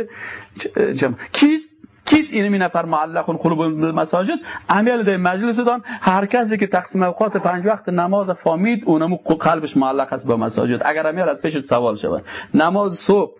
جماعت. کیست؟ کیست این می نفر معلقون قلوب مساجد امیال در مجلس دان هر کسی که تقسیم اوقات پنج وقت نماز فامید اونمو قلبش معلق است با مساجد اگر امیال از پیش سوال شود نماز صبح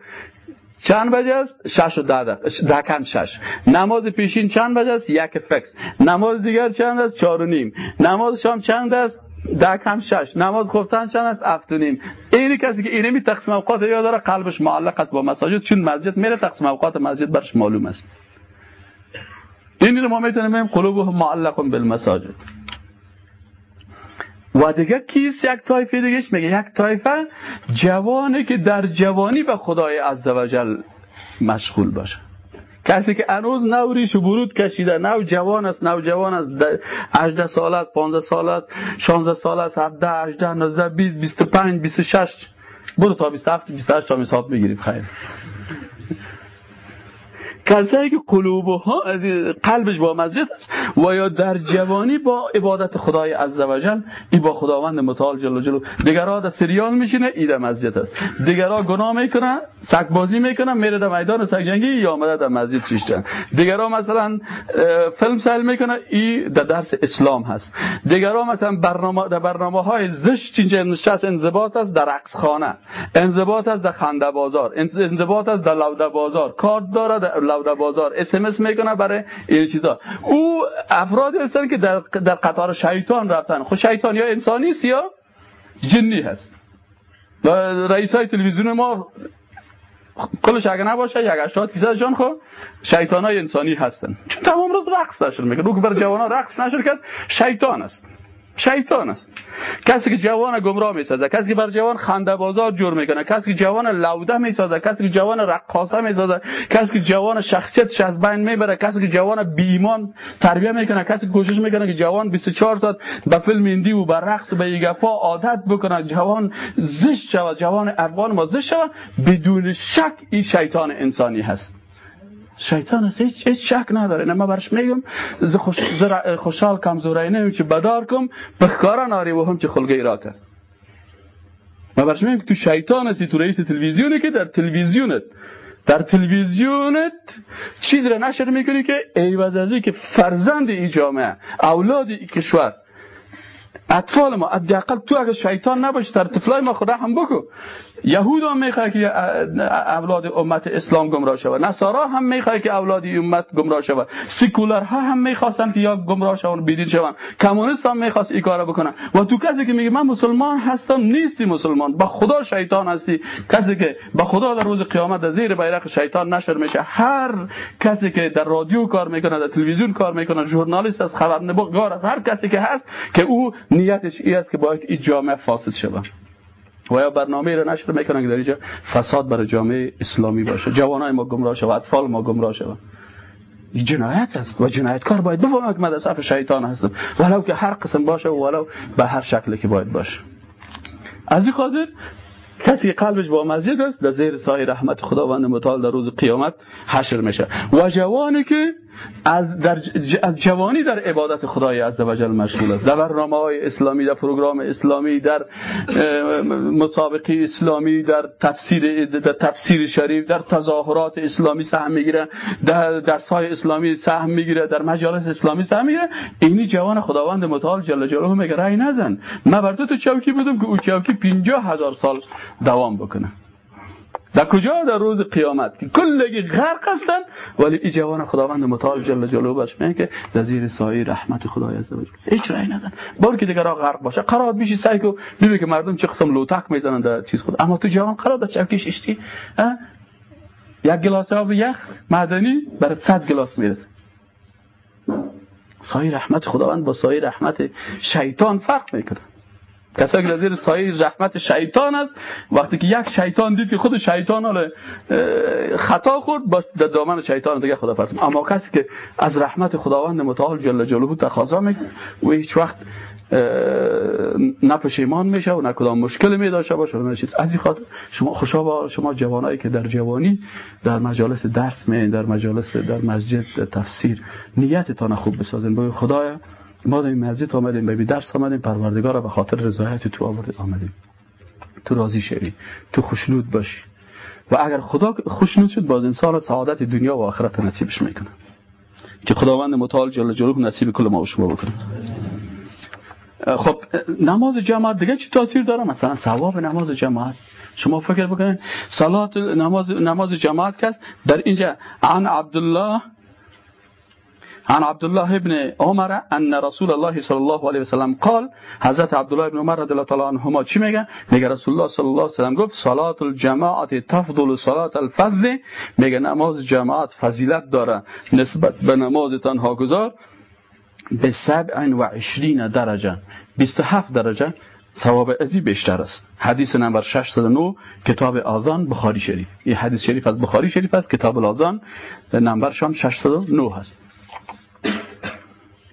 چند بجه است؟ شش و ده کم شش نماز پیشین چند بجه است؟ یک فکس نماز دیگر چند است؟ چار و نیم نماز شام چند است؟ ده کم شش نماز خفتن چند است؟ افت و نیم اینی کسی که اینه می تقسیم اوقات یاد داره قلبش معلق است با مساجد چون مسجد میره تقسیم اوقات مسجد برش معلوم است این رو ما می‌تونیم بگیم قلوب معلق بالمساجد. و دیگه کیست یک طایفه دیگهش؟ میگه یک طایفه جوانی که در جوانی به خدای عزوجل مشغول باشه. کسی که انوز نوریش برود کشیده نو جوان است نو جوان است. 18 سال است 15 سال است 16 سال است 17 18 19 20 25 26 برو تا 27 28 تا حساب بگیرید. خیر. کسایی که ها قلبش با مسجد است و یا در جوانی با عبادت خدای عزوجل ای با خداوند متعال جل جلو دیگرها در سریال میشینه ای در مسجد است. دیگرها گناه می‌کنن سگ بازی می‌کنن میره در میدان سگ جنگی یا آمده در مسجد شیشتن. دیگرها مثلا فیلم سیل می‌کنه ای در درس اسلام هست. دیگرها مثلا برنامه در برنامه های زشت اینجا نشست انضباط است در رقص خانه انضباط است در خنده بازار. انضباط است در لوده بازار. کارت داره در لوده بازار اس ام اس می‌کنه برای این چیزا. او افرادی هستن که در, در قطار شیطان رفتن. خب شیطان یا انسانی است یا جنی هست. رئیس های تلویزیون ما کلش اگه نباشه یک 80 درصدشون خب شیطان های انسانی هستن. چون تمام روز رقص نشر می‌کنه او که بر جوان ها رقص نشر کرد شیطان است. شیطان است. کسی که جوان گمراه می‌سازه کسی که بر جوان خنده بازار جور می‌کنه کسی که جوان لوده می‌سازه کسی که جوان رقاصه می‌سازه کسی که جوان شخصیتش از بین می‌بره کسی که جوان بیمان تربیه می‌کنه کسی که کوشش می‌کنه که جوان 24 ساعت به فیلم هندی و به رقص به یگپا عادت بکنه جوان زشت شود جوان افغان ما زشت شود بدون شک این شیطان انسانی هست. شیطان است. هیچ, هیچ شک نداره. نه من برش میگم ز خوش خوشحال کم زوره چه بدار کم بخکارا ناری و هم چه خلقه را کرد. من برش میگم تو شیطان هستی تو رئیس تلویزیونی که در تلویزیونت. در تلویزیونت چی در نشر می‌کنی که ایواز از که فرزند ای جامعه اولاد ای کشور. اطفال ما حداقل تو اگر شیطان نباشی در طفلای ما خدا هم بکو. یهود هم می‌خواه که اولاد امت اسلام گمراه شود. نصارا هم می‌خواه که اولاد امت گمراه شود. سیکولر ها هم می‌خواستن که یا گمراه شون بیدین شون. کمونیست هم می‌خواست این کارو بکنن. و تو کسی که میگه من مسلمان هستم نیستی مسلمان. با خدا شیطان هستی. کسی که با خدا در روز قیامت در زیر بیرق شیطان نشر میشه. هر کسی که در رادیو کار می‌کنه در تلویزیون کار می‌کنه ژورنالیست است خبرنگار هر کسی که هست که او نیتش این است که باید این جامعه فاسد شود. و یا برنامه را نشر می‌کنن که در اینجا فساد برای جامعه اسلامی باشه. جوانای ما گمراه شود اطفال ما گمراه شود جنایت است و جنایتکار باید. بفهمه که من در صف شیطان هستم. ولو که هر قسم باشه و ولو به هر شکلی که باید باشه. از این خاطر کسی قلبش با مسجد است در زیر سایه رحمت خداوند متعال در روز قیامت حشر میشه. و جوانی که از, در از جوانی در عبادت خدای عزوجل مشغول است. در برنامه های اسلامی در پروگرام اسلامی در مسابقه اسلامی در تفسیر در تفسیر شریف در تظاهرات اسلامی سهم می‌گیره در درسهای اسلامی سهم می‌گیره در مجالس اسلامی سهم می‌گیره. اینی جوان خداوند متعال جل جلاله میگه رأی نزن. من بر تو چوکی بودم که او چوکی 50 هزار سال دوام بکنه. در کجا در روز قیامت؟ که کلگی غرق هستن. ولی این جوان خداوند متعال جل جلاله برش میگه که در زیر سایه رحمت خدای عز وجل هیچ رای نزن بار که دیگه غرق باشه قرار میشی سعی کو ببین که مردم چه قسم لوتک می‌زنن در چیز خود. اما تو جوان قرار در چوکیش اشتی. یک گلاس آب یخ معدنی برای 100 گلاس می‌رسه. سایه رحمت خداوند با سایه رحمت شیطان فرق می‌کنه. کسایی که زیر سایه رحمت شیطان است وقتی که یک شیطان دید که خود شیطان حالا خطا خورد با دامن شیطان دیگه خدا پرسیم اما کسی که از رحمت خداوند متعال جل جلاله تقاضا می‌کنه و هیچ وقت نه پشیمان میشه و نه کدام مشکل می داشته باشه و چیز. از این خاطر شما خوشا با شما جوانایی که در جوانی در مجالس درس می در مجالس در مسجد تفسیر نیتتان خوب بسازین. بگید خدایا ما در این مسجد آمدیم. به درس آمدیم. پروردگار به خاطر رضایت تو آورد آمدیم. تو راضی شوی. تو خوشنود باشی. و اگر خدا خوشنود شد باز انسان سعادت دنیا و آخرت نصیبش می‌کنه. که خداوند متعال جل جلاله نصیب کل ما و شما بکنه. خب نماز جماعت دیگه چی تاثیر داره؟ مثلا ثواب نماز جماعت. شما فکر بکنید صلات نماز نماز جماعت کس. در اینجا عن عبدالله عن عبد الله ابن عمر ان رسول الله صلی الله علیه وسلم قال حضرت عبدالله ابن عمر رضی الله تعالی عنهما چی میگه؟ میگه رسول الله صلی الله علیه وسلم گفت صلات الجماعت تفضل صلات الفضل. میگه نماز جماعت فضیلت داره نسبت به نماز تنها گذار به سبع و عشرین درجه. 27 درجه ثواب ازی بیشتر است. حدیث نمبر 609 کتاب آزان بخاری شریف. این حدیث شریف از بخاری شریف است کتاب آزان نمبرشان 609 هست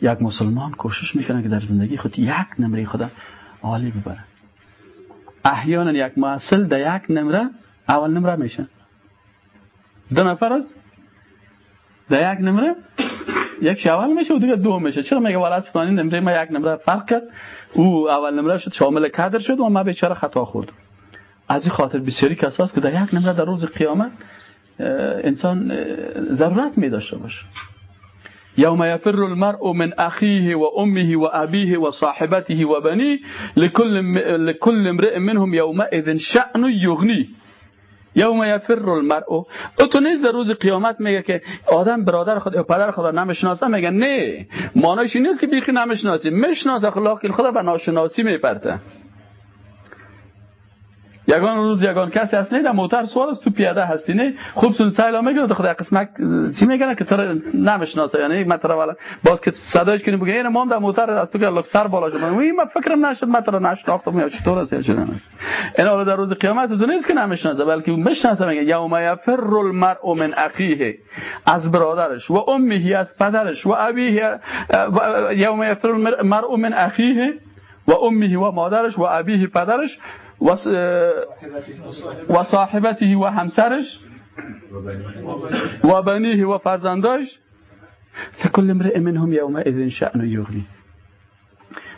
یک مسلمان کوشش می‌کنه که در زندگی خود یک نمره خدا عالی ببره. احیانا یک محصل در یک نمره اول نمره میشه. دو نفر است در یک نمره یک اول میشه و دیگه دو میشه. چرا میگه ولات فلانی نمره ما یک نمره فرق کرد؟ او اول نمره شد شامل کادر شد و ما بیچاره خطا خورد. از این خاطر بسیاری کساست که در یک نمره در روز قیامت انسان ضرورت می داشته باشه. يوم يفر المرء من أخيه وأمه وأبيه وصاحبته وبنيه لكل لكل امرئ منهم يومئذ شأن يغنيه. یوم یفر المرء. او نیز در روز قیامت میگه که آدم برادر خود پدر خدا نمی‌شناسه میگه نه. مانایش نیست که بیخی نمی‌شناسی. می‌شناسه خلاقی خدا به ناشناسی میپرته یگان روز یگان کسی هست؟ نه موتر سوار است. تو پیاده هستی نه. خوب سن سلام میگه خدا قسمت چی میگن؟ که تو نمی‌شناسه. یعنی مثلا والا باز که صداش کنی بگه اینا ما در موتر از تو که سر بالا شد من ما فکرم نشد مثلا نشناختم. یا چطور است یا چه اینا در روز قیامت تو نیست که نمی‌شناسه بلکه می‌شناسه میگه یوم یفر المرء من اخیه از برادرش و امه از پدرش و ابیه یوم یفر المرء من اخیه و امه و مادرش و ابیه پدرش. و صاحبته و همسرش و بنیه و فرزنداش. فکل امرئ منهم یومئذ شأن یغنی.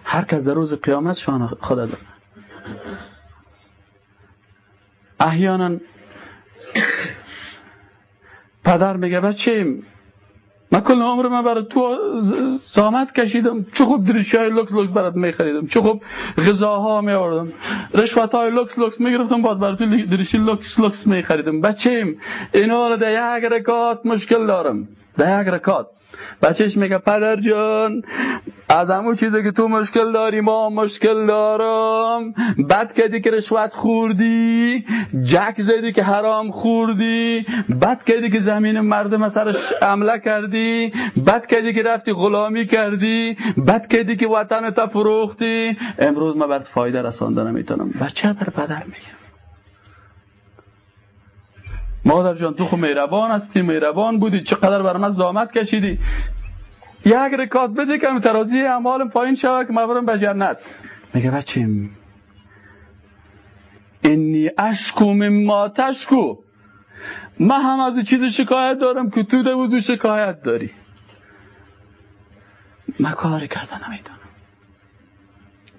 هر کس در روز قیامت شان خدا داره احیانا پدر میگه بچه من کل عمر من برای تو زحمت کشیدم. چه خوب دریشی های لکس لکس برات میخریدم. چه خوب غذاها میوردم رشوت های لکس لکس می‌گرفتم باز برای تو دریشی لکس لکس میخریدم. بچیم اینا رو در یک رکعت مشکل دارم. در یک رکعت بچه‌ش میگه پدر جان از همون چیزی که تو مشکل داری ما مشکل دارم. بد کردی که رشوت خوردی جک زدی که حرام خوردی. بد کردی که زمین مردم سرش عمله کردی. بد کردی که رفتی غلامی کردی. بد کردی که وطن تا فروختی. امروز ما برات فایده رسانده نمی‌تونم. بچه بر پدر میگه مادر جان تو خو مهربان هستی مهربان بودی. چقدر بر من زامت کشیدی. یک رکات بده که ترازی اعمالم پایین شود که من به جنت. میگه بچه انی اشکو مما تشکو. من هم از چیز شکایت دارم که تو در وضو شکایت داری. من کاری کردن نمی‌تونم.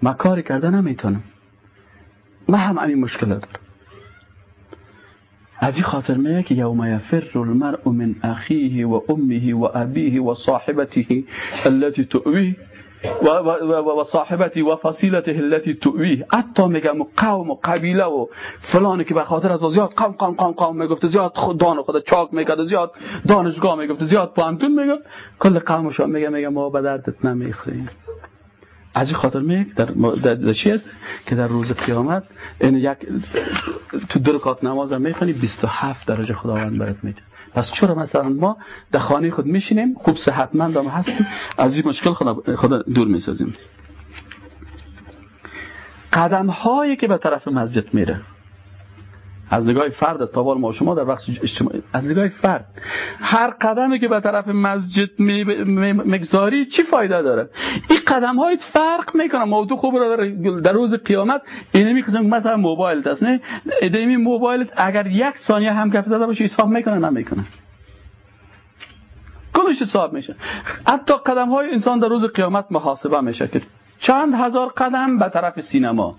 من کاری کردن نمی‌تونم. من هم همین مشکل دارم. از این خاطر میگه که یوم یفر المرء من اخیه و امه و ابیه و صاحبته التي تؤویه و, صاحبتی و فصیلته التي تؤویه. حتی میگم قوم و قبیله و فلانی که به خاطر از زیاد قوم قوم قوم قوم می‌گفت زیاد دان خود چاک می‌کرد زیاد دانشگاه می‌گفت زیاد پانتون می‌گفت کل قومش میگه میگه ما به دردت نمی‌خوریم. از این خاطر میگه در, در, در چی است که در روز قیامت این یک تو درکات نماز هم می‌خونی 27 درجه خداوند برات میده. پس چرا مثلا ما در خانه خود میشینیم؟ خوب صحتمند هم هستیم. از این مشکل خدا, خدا دور می‌سازیم. قدم هایی که به طرف مسجد میره. از نگاه فرد از تابال ما شما در وقت اجتماعی از نگاه فرد. هر قدمی که به طرف مسجد مگذاری چی فایده داره؟ این قدم های فرق می‌کنه. موضوع خوب رو در روز قیامت اینه می‌کنم مثلا موبایل هست نه ادمی موبایل اگر یک ثانیه هم گپ زده باشه حساب می‌کنه نمی‌کنه کلش حساب میشه. حتی قدم های انسان در روز قیامت محاسبه میشه که چند هزار قدم به طرف سینما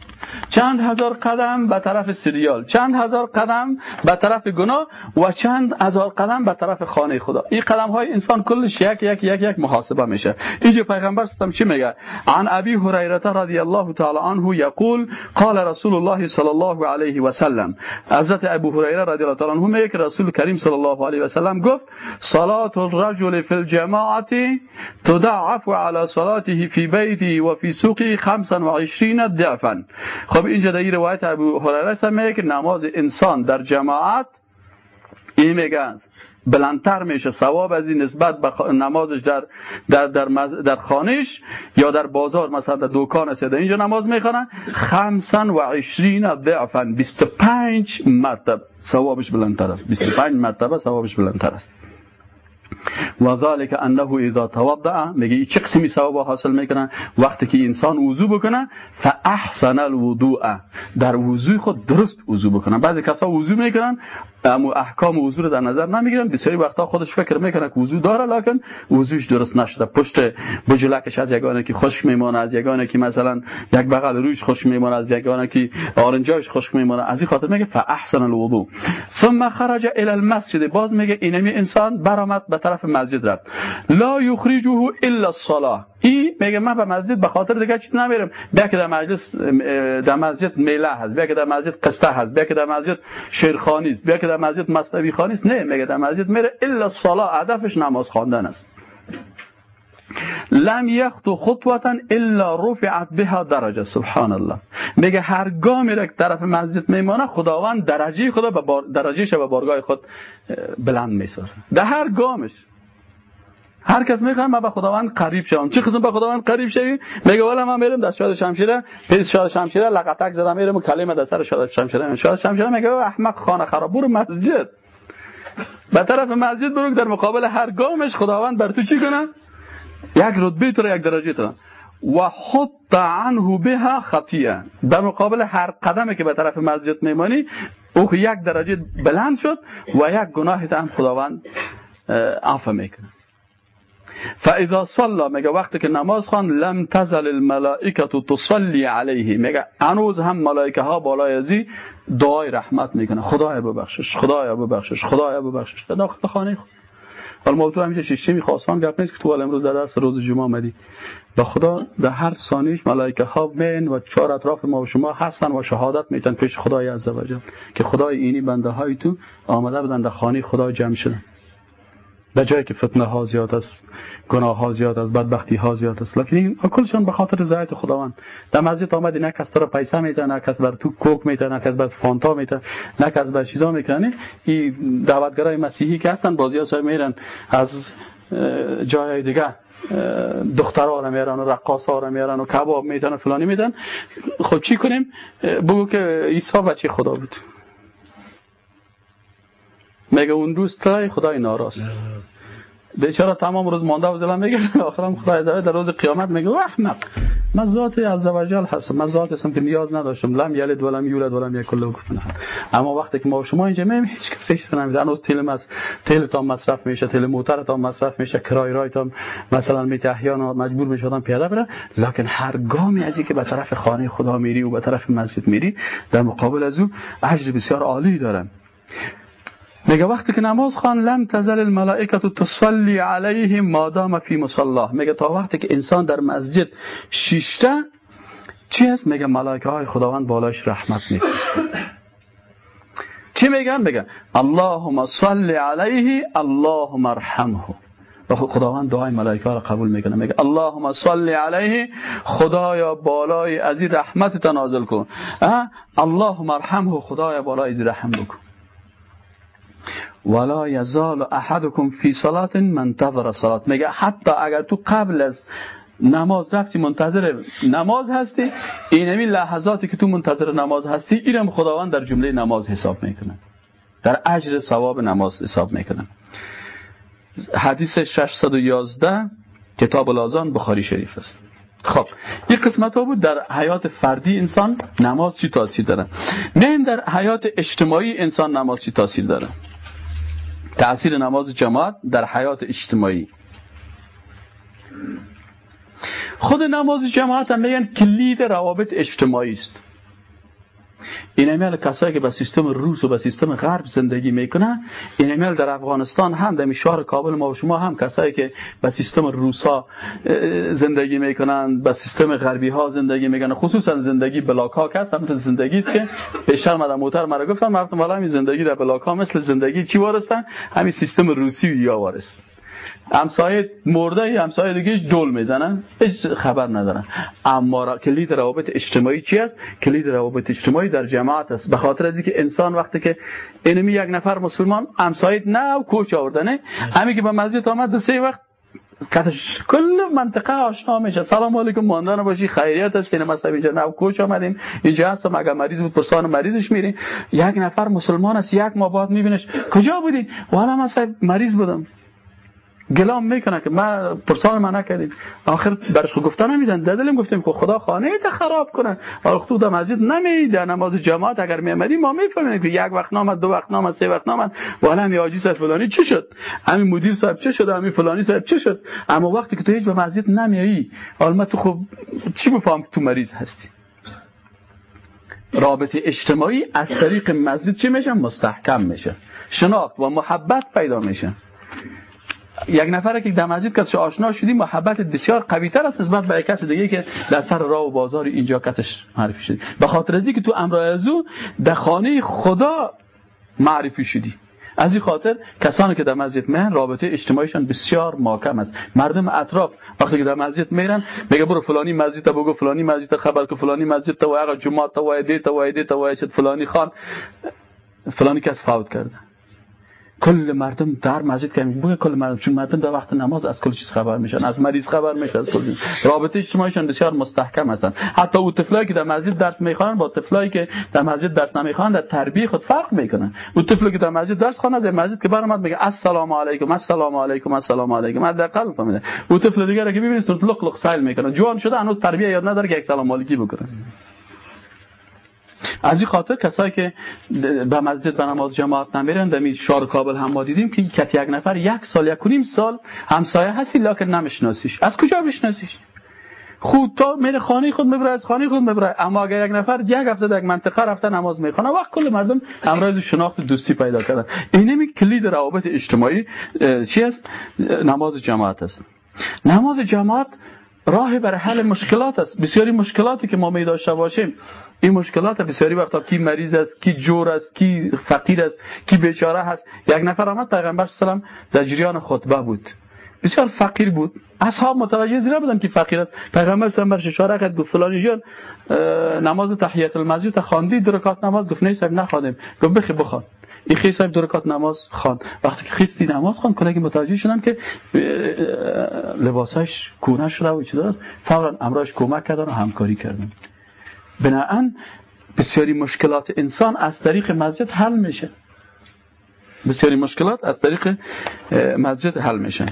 چند هزار قدم به طرف سریال چند هزار قدم به طرف گناه و چند هزار قدم به طرف خانه خدا. این قدم های انسان کلش یک یک یک یک محاسبه میشه. اینجا پیغمبر ستم چی میگه؟ عن ابی هریره رضی الله تعالی عنه یقول قال رسول الله صلی الله علیه و سلم. حضرت ابو هریره رضی الله تعالی عنه میگه که رسول کریم صلی الله علیه و سلم گفت صلاه الرجل فی الجماعه تضاعف على صلاته فی بیته و فی سوقه 25 ضعفا. خب اینجا در این روایت ابو هریره میگه که نماز انسان در جماعت این میگه بلندتر میشه ثواب از این نسبت به نمازش در در در, در خانش یا در بازار مثلا در دکان است اینجا نماز می‌خوانن 25 ضعفا. 25 مرتبه ثوابش بلندتر است. 25 مرتبه ثوابش بلندتر است. و ذالک انه اذا توضع میگه چه قسمی ثواب حاصل می‌کنن وقتی که انسان وضو بکنه فاحسن الوضوء در وضو خود درست وضو بکنه بعضی کسا وضو می‌کنن اما احکام وضو رو در نظر نمی‌گیرن بسیاری وقتا خودش فکر می‌کنه که وضو داره لکن وضوش درست نشده پشت بجلکش از یگانه که خشک میمونه از یگانه که مثلا یک بغل رویش خشک میمونه از یگانه که آرنجاش خشک میمونه از این خاطر میگه فاحسن الوضوء ثم خرج الى المسجد باز میگه اینمی انسان برآمد به طرف مسجد رفت. لا یخرجه الا الصلاه این میگه من به مسجد به خاطر دیگه چیز نمیرم. بیا که در مجلس در مسجد میله هست بیا که در مسجد قصه هست بیا که در مسجد شیرخانی است بیا که در مسجد مصطفی خانی است. نه میگه در مسجد میره الا الصلاه هدفش نماز خواندن است. لم یخت خطوتا الا رفعت بها درجه سبحان الله میگه هر گام میره طرف مسجد میمانه خداوند درجه خدا به بار درجهش به بارگاه خود بلند می‌سازه در هر گامش. هر کس می‌خواد ما به خداوند قریب شوم چه قسم به خداوند قریب شوی؟ میگه والا من میرم دست شاد شمشیره. پیش شاد شمشیره لقطک زدم میرم کلمه در سر شاد شمشیره. شاد شمشیره میگه احمق خانه خراب برو مسجد. به طرف مسجد برو در مقابل هر گامش خداوند بر تو چی کنه؟ یک رتبه تو یک درجه تو و حط عنه بها خطیه در مقابل هر قدمی که به طرف مسجد میمانی او یک درجه بلند شد و یک گناه هم خداوند عفو می‌کنه فاذا صلى میگه وقتی که نماز خوان لم تزل الملائکه تصلی علیه. میگه هنوز هم ملائکه ها بالای ازی دعای رحمت می‌کنه خدای ببخشش خدای ببخشش خدای ببخشش. در داخل خانه خود. حالا موضوع همیشه شیشمی خواستان گپ نیست که تو امروز در دست روز جمعه آمدی به خدا در هر ثانیش ملائکه ها بین و چهار اطراف ما و شما هستن و شهادت میتن پیش خدای عزوجل که خدای اینی بنده های تو آمده بودن در خانه خدا جمع شدن. به جایی که فتنه ها زیاد است گناه ها زیاد است بدبختی ها زیاد است. لیکن این کلشون به خاطر رضایت خداوند. در مسجد آمدی نه کس را پیسه میده نه کس بر تو کوک میده نه کس بر فانتا میده نه کس بر چیزا می‌کنه این دعوتگرای مسیحی که هستن بازی ها میرن از جای دیگه دخترها را میرن و رقاص ها را میرن و کباب میدن و فلانی میدن. خب چی کنیم؟ بگو که عیسی بچه خدا بود. میگه اون روز تای خدای ناراست؟ بیچاره تمام روز مانده و زلم میگه آخرم خدای در روز قیامت میگه احمق من ذات عزوجل هستم. من ذات هستم که نیاز نداشتم. لم یلد ولم یولد ولم یکن له کفوا اما وقتی که ما شما اینجا میم هیچ کسی هیچ نمیده هنوز تیل مس تیل تا مصرف میشه تیل موتر تا مصرف میشه کرای رای تا مثلا می احیانا مجبور میشه آدم پیاده بره. لکن هر گامی از که به طرف خانه خدا میری و به طرف مسجد میری در مقابل از او اجر بسیار عالی داره میگه وقتی که نماز خان لم تزل الملائکه تصلی علیه ما دام فی مصلاه میگه تا وقتی که انسان در مسجد شیشته چی هست؟ میگه ملائکه های خداوند بالاش رحمت میفرستن. چی میگن؟ میگن اللهم صل علیه اللهم ارحمه. و خداوند دعای ملائکه را قبول می‌کنه. میگه اللهم صل علیه خدایا بالای از این رحمت تنازل کن. اللهم ارحمه خدایا بالای از رحم بکن. ولا یزال احدکم فی صلات منتظر صلات. میگه حتی اگر تو قبل از نماز رفتی منتظر نماز هستی؟ اینمی لحظاتی که تو منتظر نماز هستی اینم خداوند در جمله نماز حساب می‌کنه. در اجر ثواب نماز حساب می‌کنه. حدیث 611 کتاب الازان بخاری شریف است. خب این قسمت ها بود در حیات فردی انسان نماز چی تاثیر داره؟ نه در حیات اجتماعی انسان نماز چی تاثیر داره؟ تأثیر نماز جماعت در حیات اجتماعی. خود نماز جماعت هم میگن کلید روابط اجتماعی است. این امیل کسایی که به سیستم روس و به سیستم غرب زندگی می‌کنن این امیل در افغانستان هم در شهر کابل ما و شما هم کسایی که به سیستم روس ها زندگی می‌کنن به سیستم غربی ها زندگی می‌کنن خصوصا زندگی بلاک ها که سمت زندگی است که پیشتر مدام موتر مرا گفتن مردم والا همین زندگی در بلاک ها مثل زندگی چی وارستن همین سیستم روسی یا وارست همسایه مرده همسایه دیگه دول می‌زنن هیچ خبر ندارن. اما کلید روابط اجتماعی چی است؟ کلید روابط اجتماعی در جماعت است. به خاطر از اینکه انسان وقتی که اینمی یک نفر مسلمان همسایه نه و کوچ آوردنه. همین که به مسجد آمد دو سه وقت کتش کل منطقه آشنا میشه سلام علیکم ماندان باشی خیریت است. اینه مثلا اینجا. نو کوچ آمدیم. اینجا هستم. اگر مریض بود پرسان مریضش میری یک نفر مسلمان است. یک ما بعد میبینش. کجا بودی؟ والا مثلا مریض بودم. گلام می‌کنه که ما پرسان ما نکردیم. آخر برش گفتن نمیدن. دلم گفتیم که خدا خانه تا خراب کنه. حالا تو در مسجد نمیده نماز جماعت اگر میامدیم ما می‌فهمیم که یک وقت نامد دو وقت نامد سه وقت نامد. والا همین حاجی صاحب فلانی چی شد؟ همین مدیر صاحب چه شد؟ همین فلانی صاحب چه شد؟ اما وقتی که تو هیچ به مسجد نمیایی حالا تو خب چی بفهم که تو مریض هستی؟ رابطه اجتماعی از طریق مسجد چی میشه؟ مستحکم میشه. شناخت و محبت پیدا میشه. یک نفر که در مسجد کتش آشنا شدی محبت بسیار قوی تر است نسبت به کس دیگه که در سر راه و بازار اینجا کتش معرفی شدی به خاطر ازی که تو امرای او در خانه خدا معرفی شدی. از این خاطر کسانی که در مسجد میرن رابطه اجتماعیشان بسیار ماکم است. مردم اطراف وقتی که در مسجد میرن میگه برو فلانی مسجد بگو فلانی مسجد خبر که فلانی مسجد تو آقا جمعه تو وایده تو وایده تو فلانی خان. فلانی کس فوت کرده. کل مردم در مسجد که بگه کل مردم چون مردم در وقت نماز از کل چیز خبر میشن از مریض خبر میشن از کل رابطه اجتماعیشان بسیار مستحکم هستن. حتی او طفلایی که در مسجد درس می‌خوانن با طفلایی که در مسجد درس نمی‌خوانن در تربیت خود فرق می‌کنن. او طفلی که در مسجد درس خوانه از مسجد که برآمد میگه السلام علیکم السلام علیکم السلام علیکم. حداقل فهمیده او طفل دیگه که می‌بینید لق لق سایل می‌کنه. جوان شده هنوز تربیت یاد نداره که یک سلام علیکی بکنه. از این خاطر کسایی که به مسجد به نماز جماعت نمیرن در شار کابل هم ما دیدیم که کت یک نفر یک سال یک نیم سال همسایه هستی لکن نمیشناسیش. از کجا بشناسیش؟ خود تا میره خانه خود می‌بره از خانه خود می‌بره. اما اگر یک نفر یک هفته در یک منطقه رفته نماز می‌خونه وقت کل مردم امراض شناخت دوستی پیدا کردن. اینمی کلید روابط اجتماعی چی است نماز جماعت است. نماز جماعت راه برای حل مشکلات است. بسیاری مشکلاتی که ما می داشته باشیم. این مشکلات بسیاری وقتا کی مریض است کی جور است کی فقیر است کی بیچاره هست. یک نفر آمد پیغمبر سلام در جریان خطبه بود. بسیار فقیر بود. اصحاب متوجه زیرا بودن که فقیر است. پیغمبر سلام برش اشاره کرد گفت فلانی جان نماز تحیت المسجد خواندی؟ درکات نماز؟ گفت نه صاحب نخوادم گفت بخی بخوان. این خیلی صاحب درکات نماز خوان وقتی که خیستی نماز خوان کلاگی متوجه شدن که لباسش کونه شده و چیزا فورا امراش کمک کردن و همکاری کردن. بناهن بسیاری مشکلات انسان از طریق مسجد حل میشه. بسیاری مشکلات از طریق مسجد حل میشه.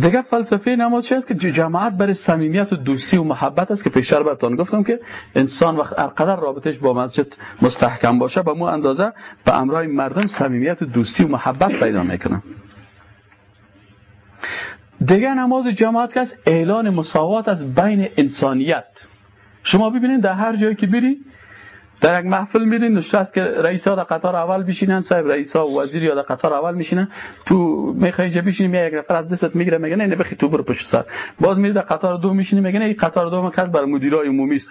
دیگه فلسفه نماز چی است که جماعت برای صمیمیت و دوستی و محبت است که پیشتر براتون گفتم که انسان وقت هرقدر رابطش با مسجد مستحکم باشه به مو اندازه به امرای مردم صمیمیت و دوستی و محبت پیدا می‌کنه. دیگه نماز جماعت که است اعلان مساوات از بین انسانیت. شما ببینید در هر جایی که بری در یک محفل میرین نشست که رئیس ها در قطار اول بشینن صاحب رئیس ها و وزیر یا در قطار اول میشینن تو می‌خوای اینجا بشینی یک نفر از دستت می‌گیره میگه نه بخی تو برو پشت سر. باز میری در قطار دو میشینی میگه نه این قطار دوم کس برای مدیرای عمومی است.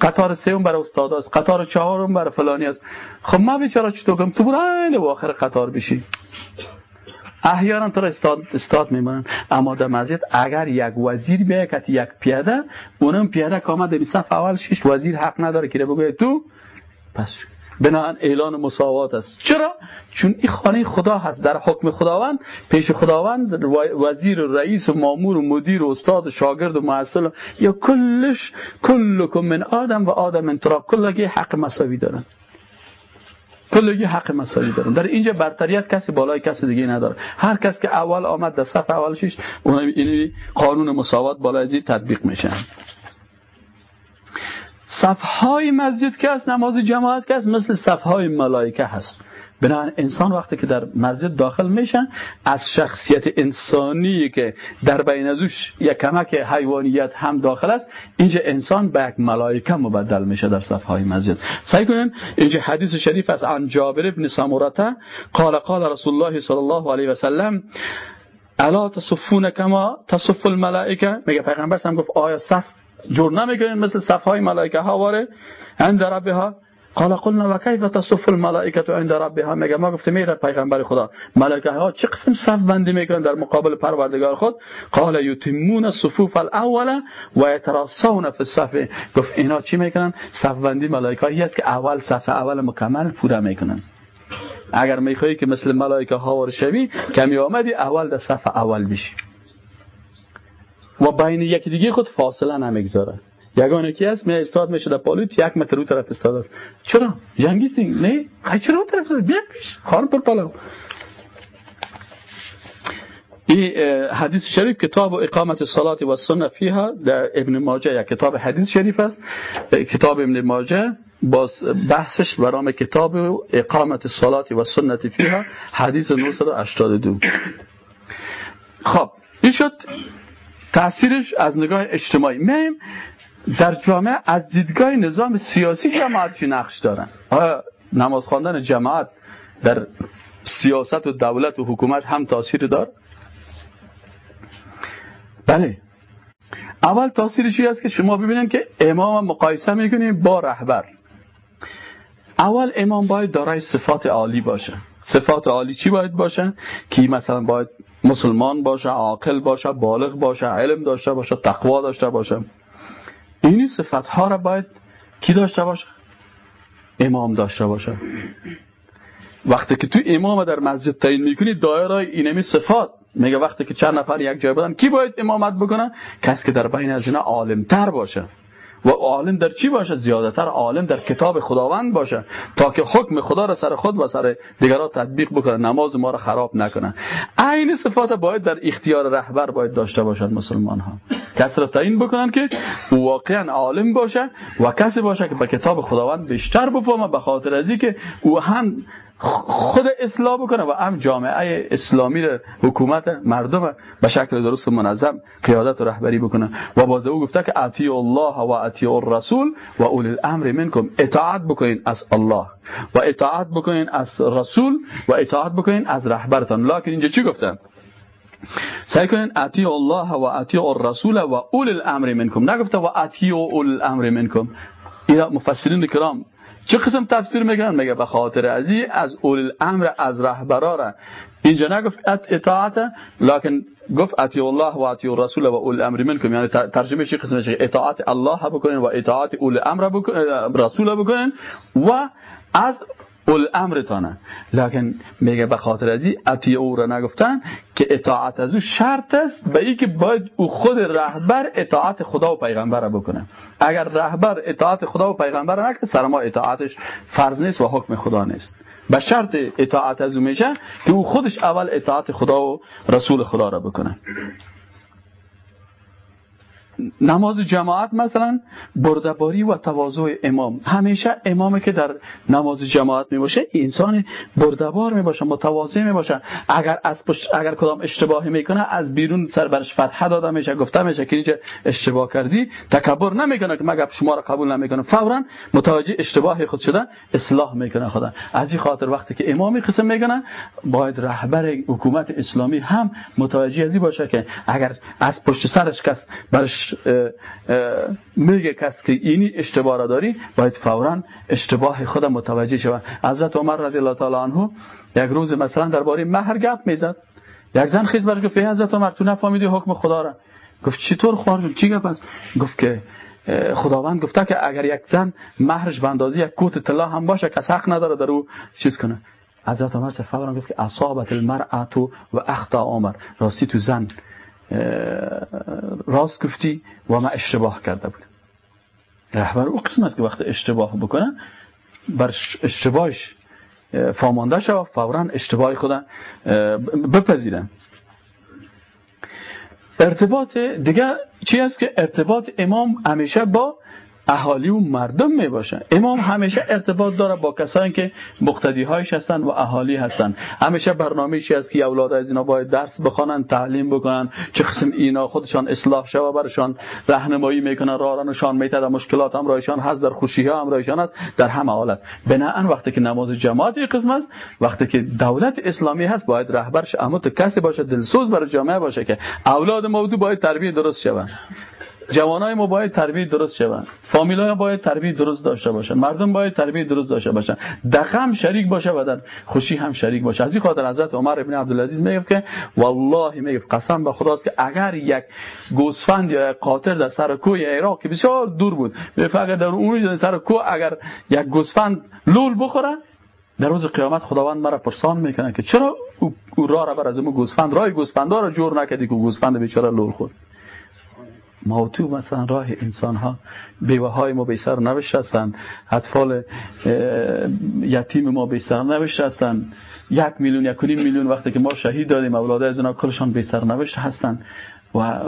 قطار سوم برای است قطار چهارم برای فلانی است. خب ما بیچاره چطور کنم تو برو آخر قطار بشی احیانا تو را استاد, استاد میمانن اما در مسجد اگر یک وزیر بیاید که یک پیاده اونم پیاده که آمد صف اول شش وزیر حق نداره که بگوید تو پس بناهن اعلان مساوات است. چرا؟ چون این خانه خدا هست. در حکم خداوند پیش خداوند وزیر و رئیس و مامور و مدیر و استاد و شاگرد و معسل یا کلش کلکم من آدم و آدم من تراب کلگی حق مساوی دارن. کلگی حق مساوی دارن. در اینجا برتریت کسی بالای کسی دیگه نداره. هر کس که اول آمد در صف اول شیش اون این قانون مساوات بالای ازی تطبیق میشه صفهای مسجد که است نماز جماعت که است مثل صفهای ملائکه هست. بنابراین انسان وقتی که در مسجد داخل میشن از شخصیت انسانی که در بین ازش یک کمک حیوانیت هم داخل است اینجا انسان به یک ملائکه مبدل میشه در صفهای مسجد. سعی کنین اینجا حدیث شریف از عن جابر ابن سمورته قال قال رسول الله صلی الله علیه و سلم الا تصفون کما تصف الملائکه؟ میگه پیغمبر هم گفت آیا صف جور نمی‌کنین مثل صفهای ملائکه ها واره عند ربها؟ قال قلنا و کیف تصف الملائکه عند ربها؟ میگه ما گفتیم میره پیغمبر خدا ملائکه ها چه قسم صف بندی می‌کنن در مقابل پروردگار خود؟ قال یتمون الصفوف الاول و یتراصون فی الصف. گفت اینا چی می‌کنن؟ صف بندی ملائکه است که اول صف اول مکمل پورا می‌کنن. اگر میخوایی که مثل ملائکه ها ور شوی کمی آمدی اول در صف اول بشی. و بین یکی دیگه خود فاصله نمی‌گذاره. یگانه کی است می استاد میشه در پالوت یک متر رو طرف استاد است چرا؟ جنگیستی نه؟ خیلی چرا طرف استاد؟ بیا پیش. خان پر پالا این حدیث شریف کتاب و اقامت صلات و سنت فیها در ابن ماجه یک کتاب حدیث شریف است. کتاب ابن ماجه باز بحثش برام کتاب و اقامت صلات و سنت فیها حدیث 982 خب این شد تاثیرش از نگاه اجتماعی. میم در جامعه از دیدگاه نظام سیاسی جماعت چی نقش دارن. نماز خواندن جماعت در سیاست و دولت و حکومت هم تاثیر دار؟ بله. اول تاثیرشی است که شما ببینید که امام مقایسه می‌کنیم با رهبر. اول امام باید دارای صفات عالی باشه. صفات عالی چی باید باشه؟ که مثلا باید مسلمان باشه عاقل باشه بالغ باشه علم داشته باشه تقوا داشته باشه. این صفت ها را باید کی داشته باشه؟ امام داشته باشه. وقتی که تو امام در مسجد تعیین می‌کنی دایره اینمی صفات. میگه وقتی که چند نفر یک جای بدن کی باید امامت بکنه؟ کسی که در بین از اینا عالمتر باشه. و عالم در چی باشه؟ زیادتر عالم در کتاب خداوند باشه تا که حکم خدا را سر خود و سر دیگران تطبیق بکنه نماز ما را خراب نکنه. عین صفات باید در اختیار رهبر باید داشته باشد مسلمان ها کس را تعیین بکنن که واقعا عالم باشه و کسی باشه که به کتاب خداوند بیشتر بفهمه به خاطر ازی که او هم خود اصلاح بکنه و هم جامعه اسلامی حکومت مردم به شکل درست منظم قیادت و رهبری بکنه. و باز او گفته که اطیع الله و اطیع الرسول و اولی الامر منکم. اطاعت بکنین از الله. و اطاعت بکنین از رسول و اطاعت بکنین از رهبرتان. لکن اینجا چی گفتن سعی کنین اطیع الله و اطیع الرسول و اولی الامر منکم. نگفته و اطیع اولی الامر منکم. اینا مفسرین کرام چه قسم تفسیر میگن؟ میگه به خاطر ازی از اول الامر از رهبرا را اینجا نگفت اطاعت لکن گفت اطیع الله و اطیع الرسول و اول الامر منکم. یعنی ترجمه چه قسم اطاعت الله بکنین و اطاعت اول الامر رسول بکنین و از اول امرتانه. لکن میگه به خاطر ازی اطیع او را نگفتن که اطاعت از او شرط است به ای که باید او خود رهبر اطاعت خدا و پیغمبر را بکنه. اگر رهبر اطاعت خدا و پیغمبر را نکنه سر ما اطاعتش فرض نیست و حکم خدا نیست. به شرط اطاعت از او میشه که او خودش اول اطاعت خدا و رسول خدا را بکنه. نماز جماعت مثلا بردباری و تواضع امام. همیشه امامی که در نماز جماعت می باشه انسان بردبار می باشه متواضع می باشه اگر از اگر کدام اشتباهی می‌کنه از بیرون سر برش فتحه داده میشه گفته میشه که اینجا اشتباه کردی تکبر نمی‌کنه که مگه شما را قبول نمی‌کنه. فورا متوجه اشتباه خود شده اصلاح می‌کنه خدا. از این خاطر وقتی که امامی قسم می‌کنه باید رهبر حکومت اسلامی هم متوجه ازی باشه که اگر از پشت سرش کس برش میگه کس که اینی اشتباه را داری باید فورا اشتباه خود متوجه شود. حضرت عمر رضی الله تعالی عنه یک روز مثلا درباره مهر گپ می‌زد. یک زن خیز برش گفت حضرت عمر تو نفهمیدی حکم خدا را؟ گفت چطور خوار چی گپ است گفت که خداوند گفته که اگر یک زن مهرش به یک کوت طلا هم باشه کس حق نداره در او چیز کنه. حضرت عمر فورا گفت که اصابت المرأه و اخطا عمر. راستی تو زن راست گفتی و ما اشتباه کرده بود رهبر او قسم است که وقت اشتباه بکنه بر اشتباهش فامانده شو فورا اشتباه خودم بپذیرن ارتباط دیگه چی است که ارتباط امام همیشه با اهالی و مردم می باشن امام همیشه ارتباط داره با کسانی که مقتدی هایش هستن و اهالی هستن. همیشه برنامه‌ای است که اولاد از اینا باید درس بخوانن تعلیم بکنن چه قسم اینا خودشان اصلاح شوه برشان راهنمایی می‌کنن راهنشان میتد مشکلات هم رایشان هست در خوشی ها هم رایشان هست در همه حالت. بناهن وقتی که نماز جماعت یک قسم است وقتی که دولت اسلامی هست باید رهبرش اموت کسی باشه دلسوز برای جامعه باشه که اولاد موضوع باید تربیت درست شوند جوانای ما باید تربیت درست شوند. فامیلای باید تربیت درست داشته باشن مردم باید تربیت درست داشته باشن دخم شریک باشه و در خوشی هم شریک باشه. از این خاطر حضرت عمر ابن عبدالعزیز میگه که والله میگه قسم به خداست که اگر یک گوسفند یا یک قاطر در سر کوه عراق که بسیار دور بود اگر در اون سر کوه اگر یک گوسفند لول بخوره در روز قیامت خداوند مرا پرسان می‌کنه که چرا او راه را بر از اون گوسفند راه گوسفندا را جور نکردی که گوسفند بیچاره لول خورد؟ ما تو مثلا راه انسان ها بیوه های ما به سر هستند اطفال یتیم ما به سر هستند یک میلیون یک میلیون وقتی که ما شهید دادیم اولاد از اونا کلشان به سر هستند و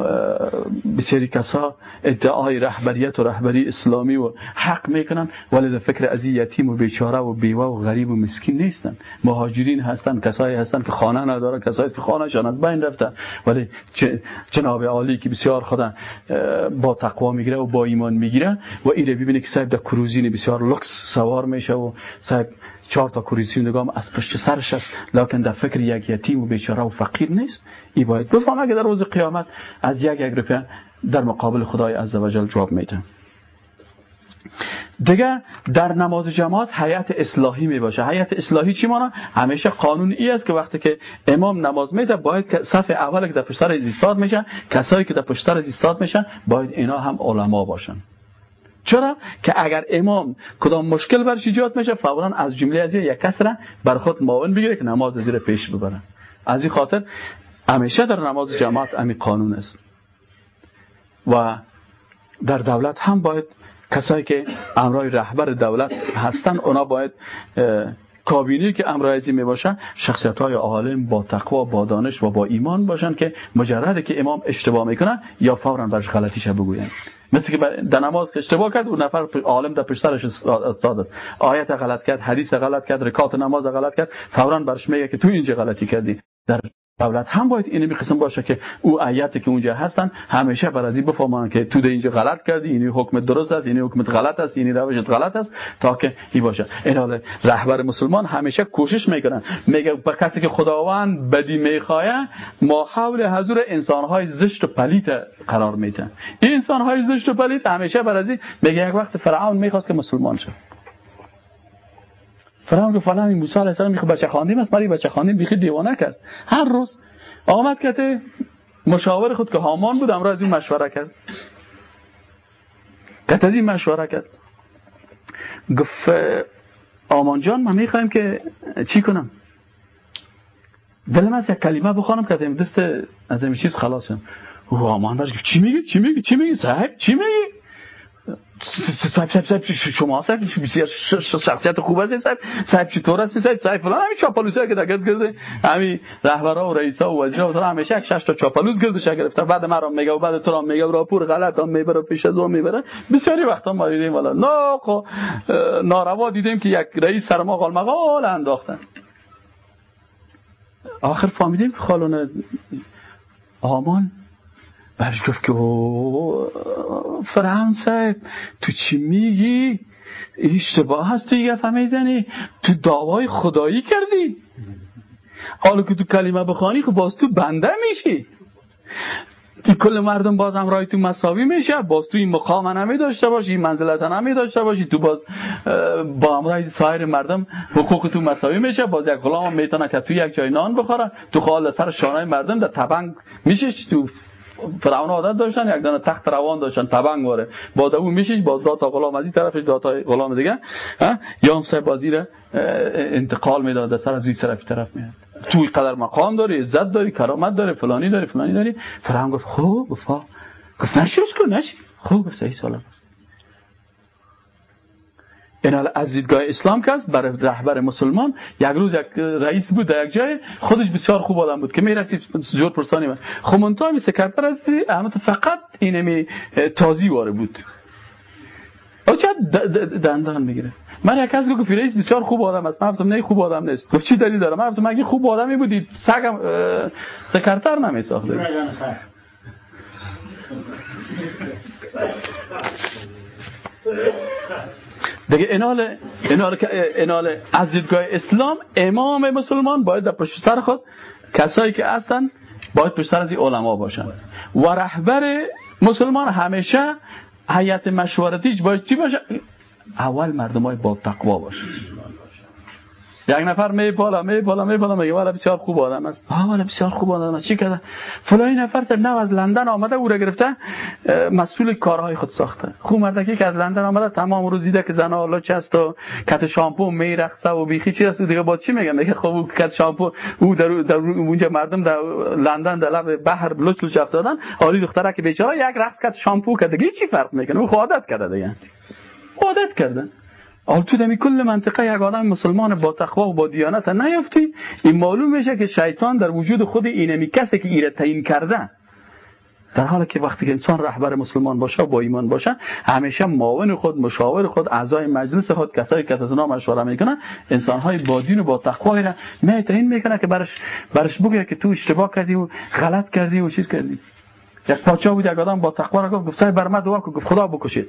بسیاری کسا ادعای رهبریت و رهبری اسلامی و حق می‌کنن ولی در فکر از یتیم و بیچاره و بیوه و غریب و مسکین نیستن. مهاجرین هستن کسایی هستن که خانه نداره کسایی که خانهشان از بین رفته. ولی جناب عالی که بسیار خدا با تقوا می‌گیره و با ایمان می‌گیره و ایره ببینه که صاحب در کروزین بسیار لکس سوار میشه و صاحب چهار تا نگام از پشت سرش است. لکن در فکر یک یتیم و بیچاره و فقیر نیست. ای باید. بفهمه که در روز قیامت از یک یک روپیه در مقابل خدای عزوجل جواب میده؟ دیگه در نماز جماعت حیات اصلاحی می باشه حیات اصلاحی چی مانا؟ همیشه قانون ای است که وقتی که امام نماز میده باید صف اول که در پشت سر ایستاد میشن کسایی که در پشت سر ایستاد میشن باید اینا هم علما باشن. چرا؟ که اگر امام کدام مشکل برش ایجاد میشه فورا از جمله از یک کس را بر خود معاون بگیره که نماز زیر پیش ببره از این خاطر همیشه در نماز جماعت امی قانون است. و در دولت هم باید کسایی که امرای رهبر دولت هستن اونا باید کابینی که امرایزی می باشن شخصیت های عالم با تقوا با دانش و با ایمان باشن که مجرد که امام اشتباه می‌کنن یا فورا برش غلطیش بگوین مثل که در نماز که اشتباه کرد اون نفر عالم در پشت سرش استاد است. آیت غلط کرد حدیث غلط کرد رکات نماز غلط کرد فورا برش میگه که تو اینجا غلطی کردی. در دولت هم باید اینمی قسم باشه که او آیت که اونجا هستن همیشه بر ازی بفهمن که تو اینجا غلط کردی اینی حکم درست است اینی حکم غلط است اینی روشت غلط است تا که این باشه. این حال رهبر مسلمان همیشه کوشش می‌کنن. میگه به کسی که خداوند بدی می‌خواه ما حول حضور انسانهای زشت و پلید قرار میده این انسانهای زشت و پلید همیشه بر ازی میگه یک وقت فرعون می‌خواست که مسلمان شه. فرعون گفت فلان موسی علیه السلام می‌خواد بچه خواندیم است مری بچه خواندیم. بیخی دیوانه کرد. هر روز آمد که مشاور خود که هامان بود امروز از این مشوره کرد. کت از این مشوره کرد. گفت آمان جان ما می‌خوایم که چی کنم؟ دلم از یک کلمه بخوانم که دست از این چیز خلاص شم آمان باش گفت چی میگی؟ چی میگی؟ چی میگی؟ صاحب چی میگی؟ صاحب صاحب صاحب شما صاحب شخصیت خوب هست صاحب صاحب چطور هست صاحب صاحب فلان. همین چاپالوسا که دگرد گرده همین رهبرا و رئیسا و وزیرا و همیشه یک شش تا چاپالوس گردش گرفته بعد مرا میگه و بعد تو را میگه راپور غلط هم می‌بره پیش از اون می‌بره. بسیاری وقتا ما دیدیم والا. نه ناروا دیدیم که یک رئیس سر ما قال انداختن. آخر فهمیدیم که خالون آمان برش گفت که صاحب تو چی میگی؟ اشتباه هست تو یه گفت می‌زنی؟ تو دعوای خدایی کردی؟ حالا که تو کلمه بخوانی خب باز تو بنده میشی. که کل مردم باز هم رای تو مساوی میشه. باز تو این مقام نمی داشته باشی این منزلت نمی داشته باشی. تو باز با رای سایر مردم حقوق تو مساوی میشه. باز یک غلام می‌تونه که تو یک جای نان بخوره. تو خال سر شانه مردم در تبنگ میشه تو فرعون عادت داشتن یک دانه تخت روان داشتن تبنگ واره. با اون میشه با داتا غلام از این طرفش داتا غلام دیگه یا هم سه بازی انتقال می‌داد سر از این طرف طرف میاد. توی قدر مقام داری عزت داری کرامت داری فلانی داری فلانی داری. فرعون گفت خوب گفت گفت نشوش کن نشی خوب گفت صحیح سلام این از دیدگاه اسلام که است برای رهبر مسلمان یک روز یک رئیس بود در یک جای خودش بسیار خوب آدم بود که می‌رسید جور پرسانی من منتها می سکرتر از احمد فقط اینمی تازی واره بود. او چه دندان می‌گیره. من یک از گفت رئیس بسیار خوب آدم است. من گفتم نه خوب آدم نیست. گفت چی دلیل داره؟ من گفتم اگه خوب آدمی بودی سگم سکرتر نمی ساخته. دیگه انال انال انال از دیدگاه اسلام امام مسلمان باید در پشت سر خود کسایی که هستن باید پشت سر از این علما باشن. و رهبر مسلمان همیشه هیئت مشورتیش باید چی باشه؟ اول مردم های با تقوا باشه. یک نفر می بالا می بالا می بالا میگه والا بسیار خوب آدم است. ها والا بسیار خوب آدم است. چی کرده؟ فلانی نفر سر نو از لندن آمده او را گرفته مسئول کارهای خود ساخته. خوب مردکی که از لندن آمده تمام روز دیده که زنا حالا چست و کت شامپو می رقصه و بیخی چی است. دیگه با چی میگن؟ میگه خب کت شامپو او در, در اونجا مردم در لندن در لب بحر لوچ لوچ افتادن. حالی دختره که بیچاره یک رقص کت شامپو کرده. دیگه چی فرق می‌کنه او عادت کرده دیگه. عادت کرده. حال تو دمی کل منطقه یک آدم مسلمان با تقوا و با دیانت نیفتی این معلوم میشه که شیطان در وجود خود اینمی کسی که ایره تعیین کرده. در حالی که وقتی که انسان رهبر مسلمان باشه با ایمان باشه همیشه معاون خود مشاور خود اعضای مجلس خود کسایی که از مشوره می‌کنن انسان های با دین و با تقوا را تعیین می‌کنه که برش برش بگه که تو اشتباه کردی و غلط کردی و چیز کردی. یک پاچا بود یک آدم با تقوا را گفت گفت بر من دعا گفت خدا بکشید.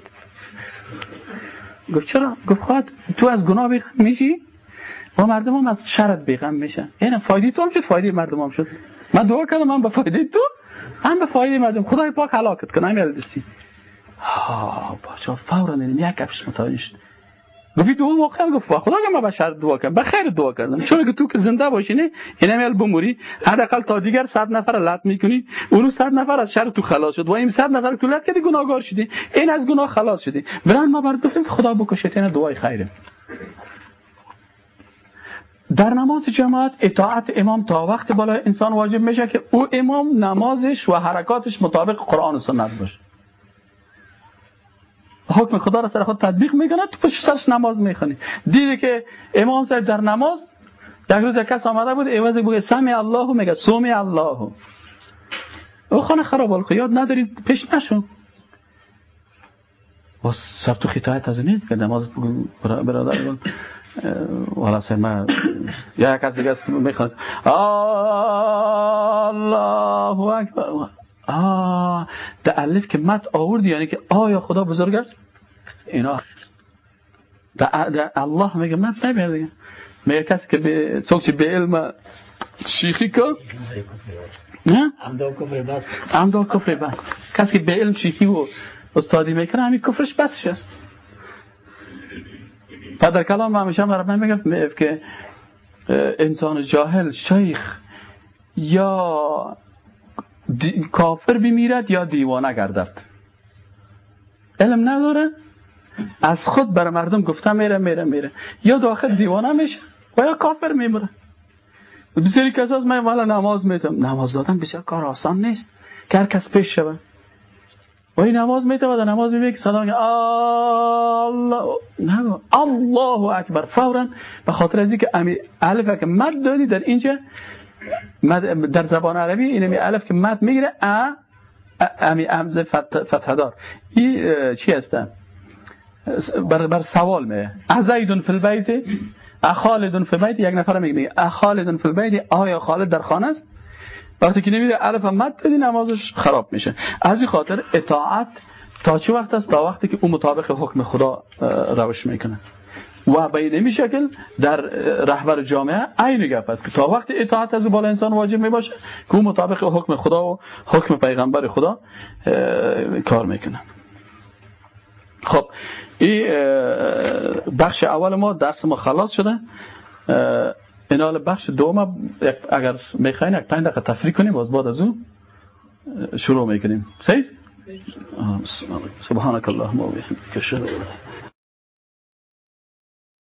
گفت چرا؟ گفت خواهد تو از گناه بیغم میشی؟ و مردم هم از شرط بیغم میشن. یعنی فایده تو هم شد فایده مردم هم شد. من دعا کردم من به فایده تو هم به فایده مردم. خدای پاک حلاکت کنه همین دستی ها باچا فورا یک کپش متوجه شد. گفتی دو موقع گفت خدا که من بشر دعا کردم. به خیر دعا کردم. چون که تو که زنده باشی نه؟ این میل بموری حداقل تا دیگر 100 نفر لط می‌کنی. اونو 100 نفر از شر تو خلاص شد. و این 100 نفر تو لط کردی گناهگار شدی. این از گناه خلاص شدی. بران ما برات گفتیم که خدا بکشه. این دعای خیره. در نماز جماعت اطاعت امام تا وقت بالا انسان واجب میشه که او امام نمازش و حرکاتش مطابق قرآن و سنت باشه. حکم خدا را سر خود تطبیق می‌کنه تو پشت سرش نماز می‌خونی دیدی که امام صاحب در نماز در روز کس آمده بود عوض بگه سمی الله میگه. سومی الله. او خانه خراب یاد نداری پیش نشو. با سر تو خطایت از نیست که نماز برادر والا ما یا کسی دیگه است الله اکبر. آه الف که مت آوردی یعنی که آیا خدا بزرگ است؟ اینا. ده الله میگه مت نمیاد میگه کسی که به چی به علم شیخی کن نه؟ عمدا بس عمدا کفر بس. کسی که به علم شیخی و استادی می‌کنه همین کفرش بسش است. در کلام همیشه من میگم که انسان جاهل شیخ یا کافر بمیرد یا دیوانه گردد؟ علم نداره؟ از خود بر مردم گفته میره میره میره. یا داخل دیوانه میشه و یا کافر میمره. بسیاری کس از من والا نماز میتم نماز دادن بسیار کار آسان نیست که هر کس پیش شود. و این نماز می‌تونه در نماز می‌بینه که صدا الله الله اکبر. فورا به خاطر از اینکه امی الف که مد دادی در اینجا در زبان عربی این می الف که مد می‌گیره ا امی امز فتح دار این چی هستن؟ بر, بر سوال میه. أزيد في البيت أخالد في البيت یک نفر میگه أخالد في البيت آیا خالد در خانه است. وقتی که نمیده الف مد بدی نمازش خراب میشه. از این خاطر اطاعت تا چه وقت است؟ تا وقتی که اون مطابق حکم خدا روش می‌کنه. و به این شکل در رهبر جامعه عین گپ است که تا وقتی اطاعت از بالا انسان واجب می باشه که اون مطابق حکم خدا و حکم پیغمبر خدا کار می‌کنه خب این بخش اول ما درس ما خلاص شده. این حال بخش دوم اگر می‌خواین یک پنج دقیقه تفریق کنیم باز بعد از اون شروع می‌کنیم سیست سبحانك اللهم وبحمدك اشهد ان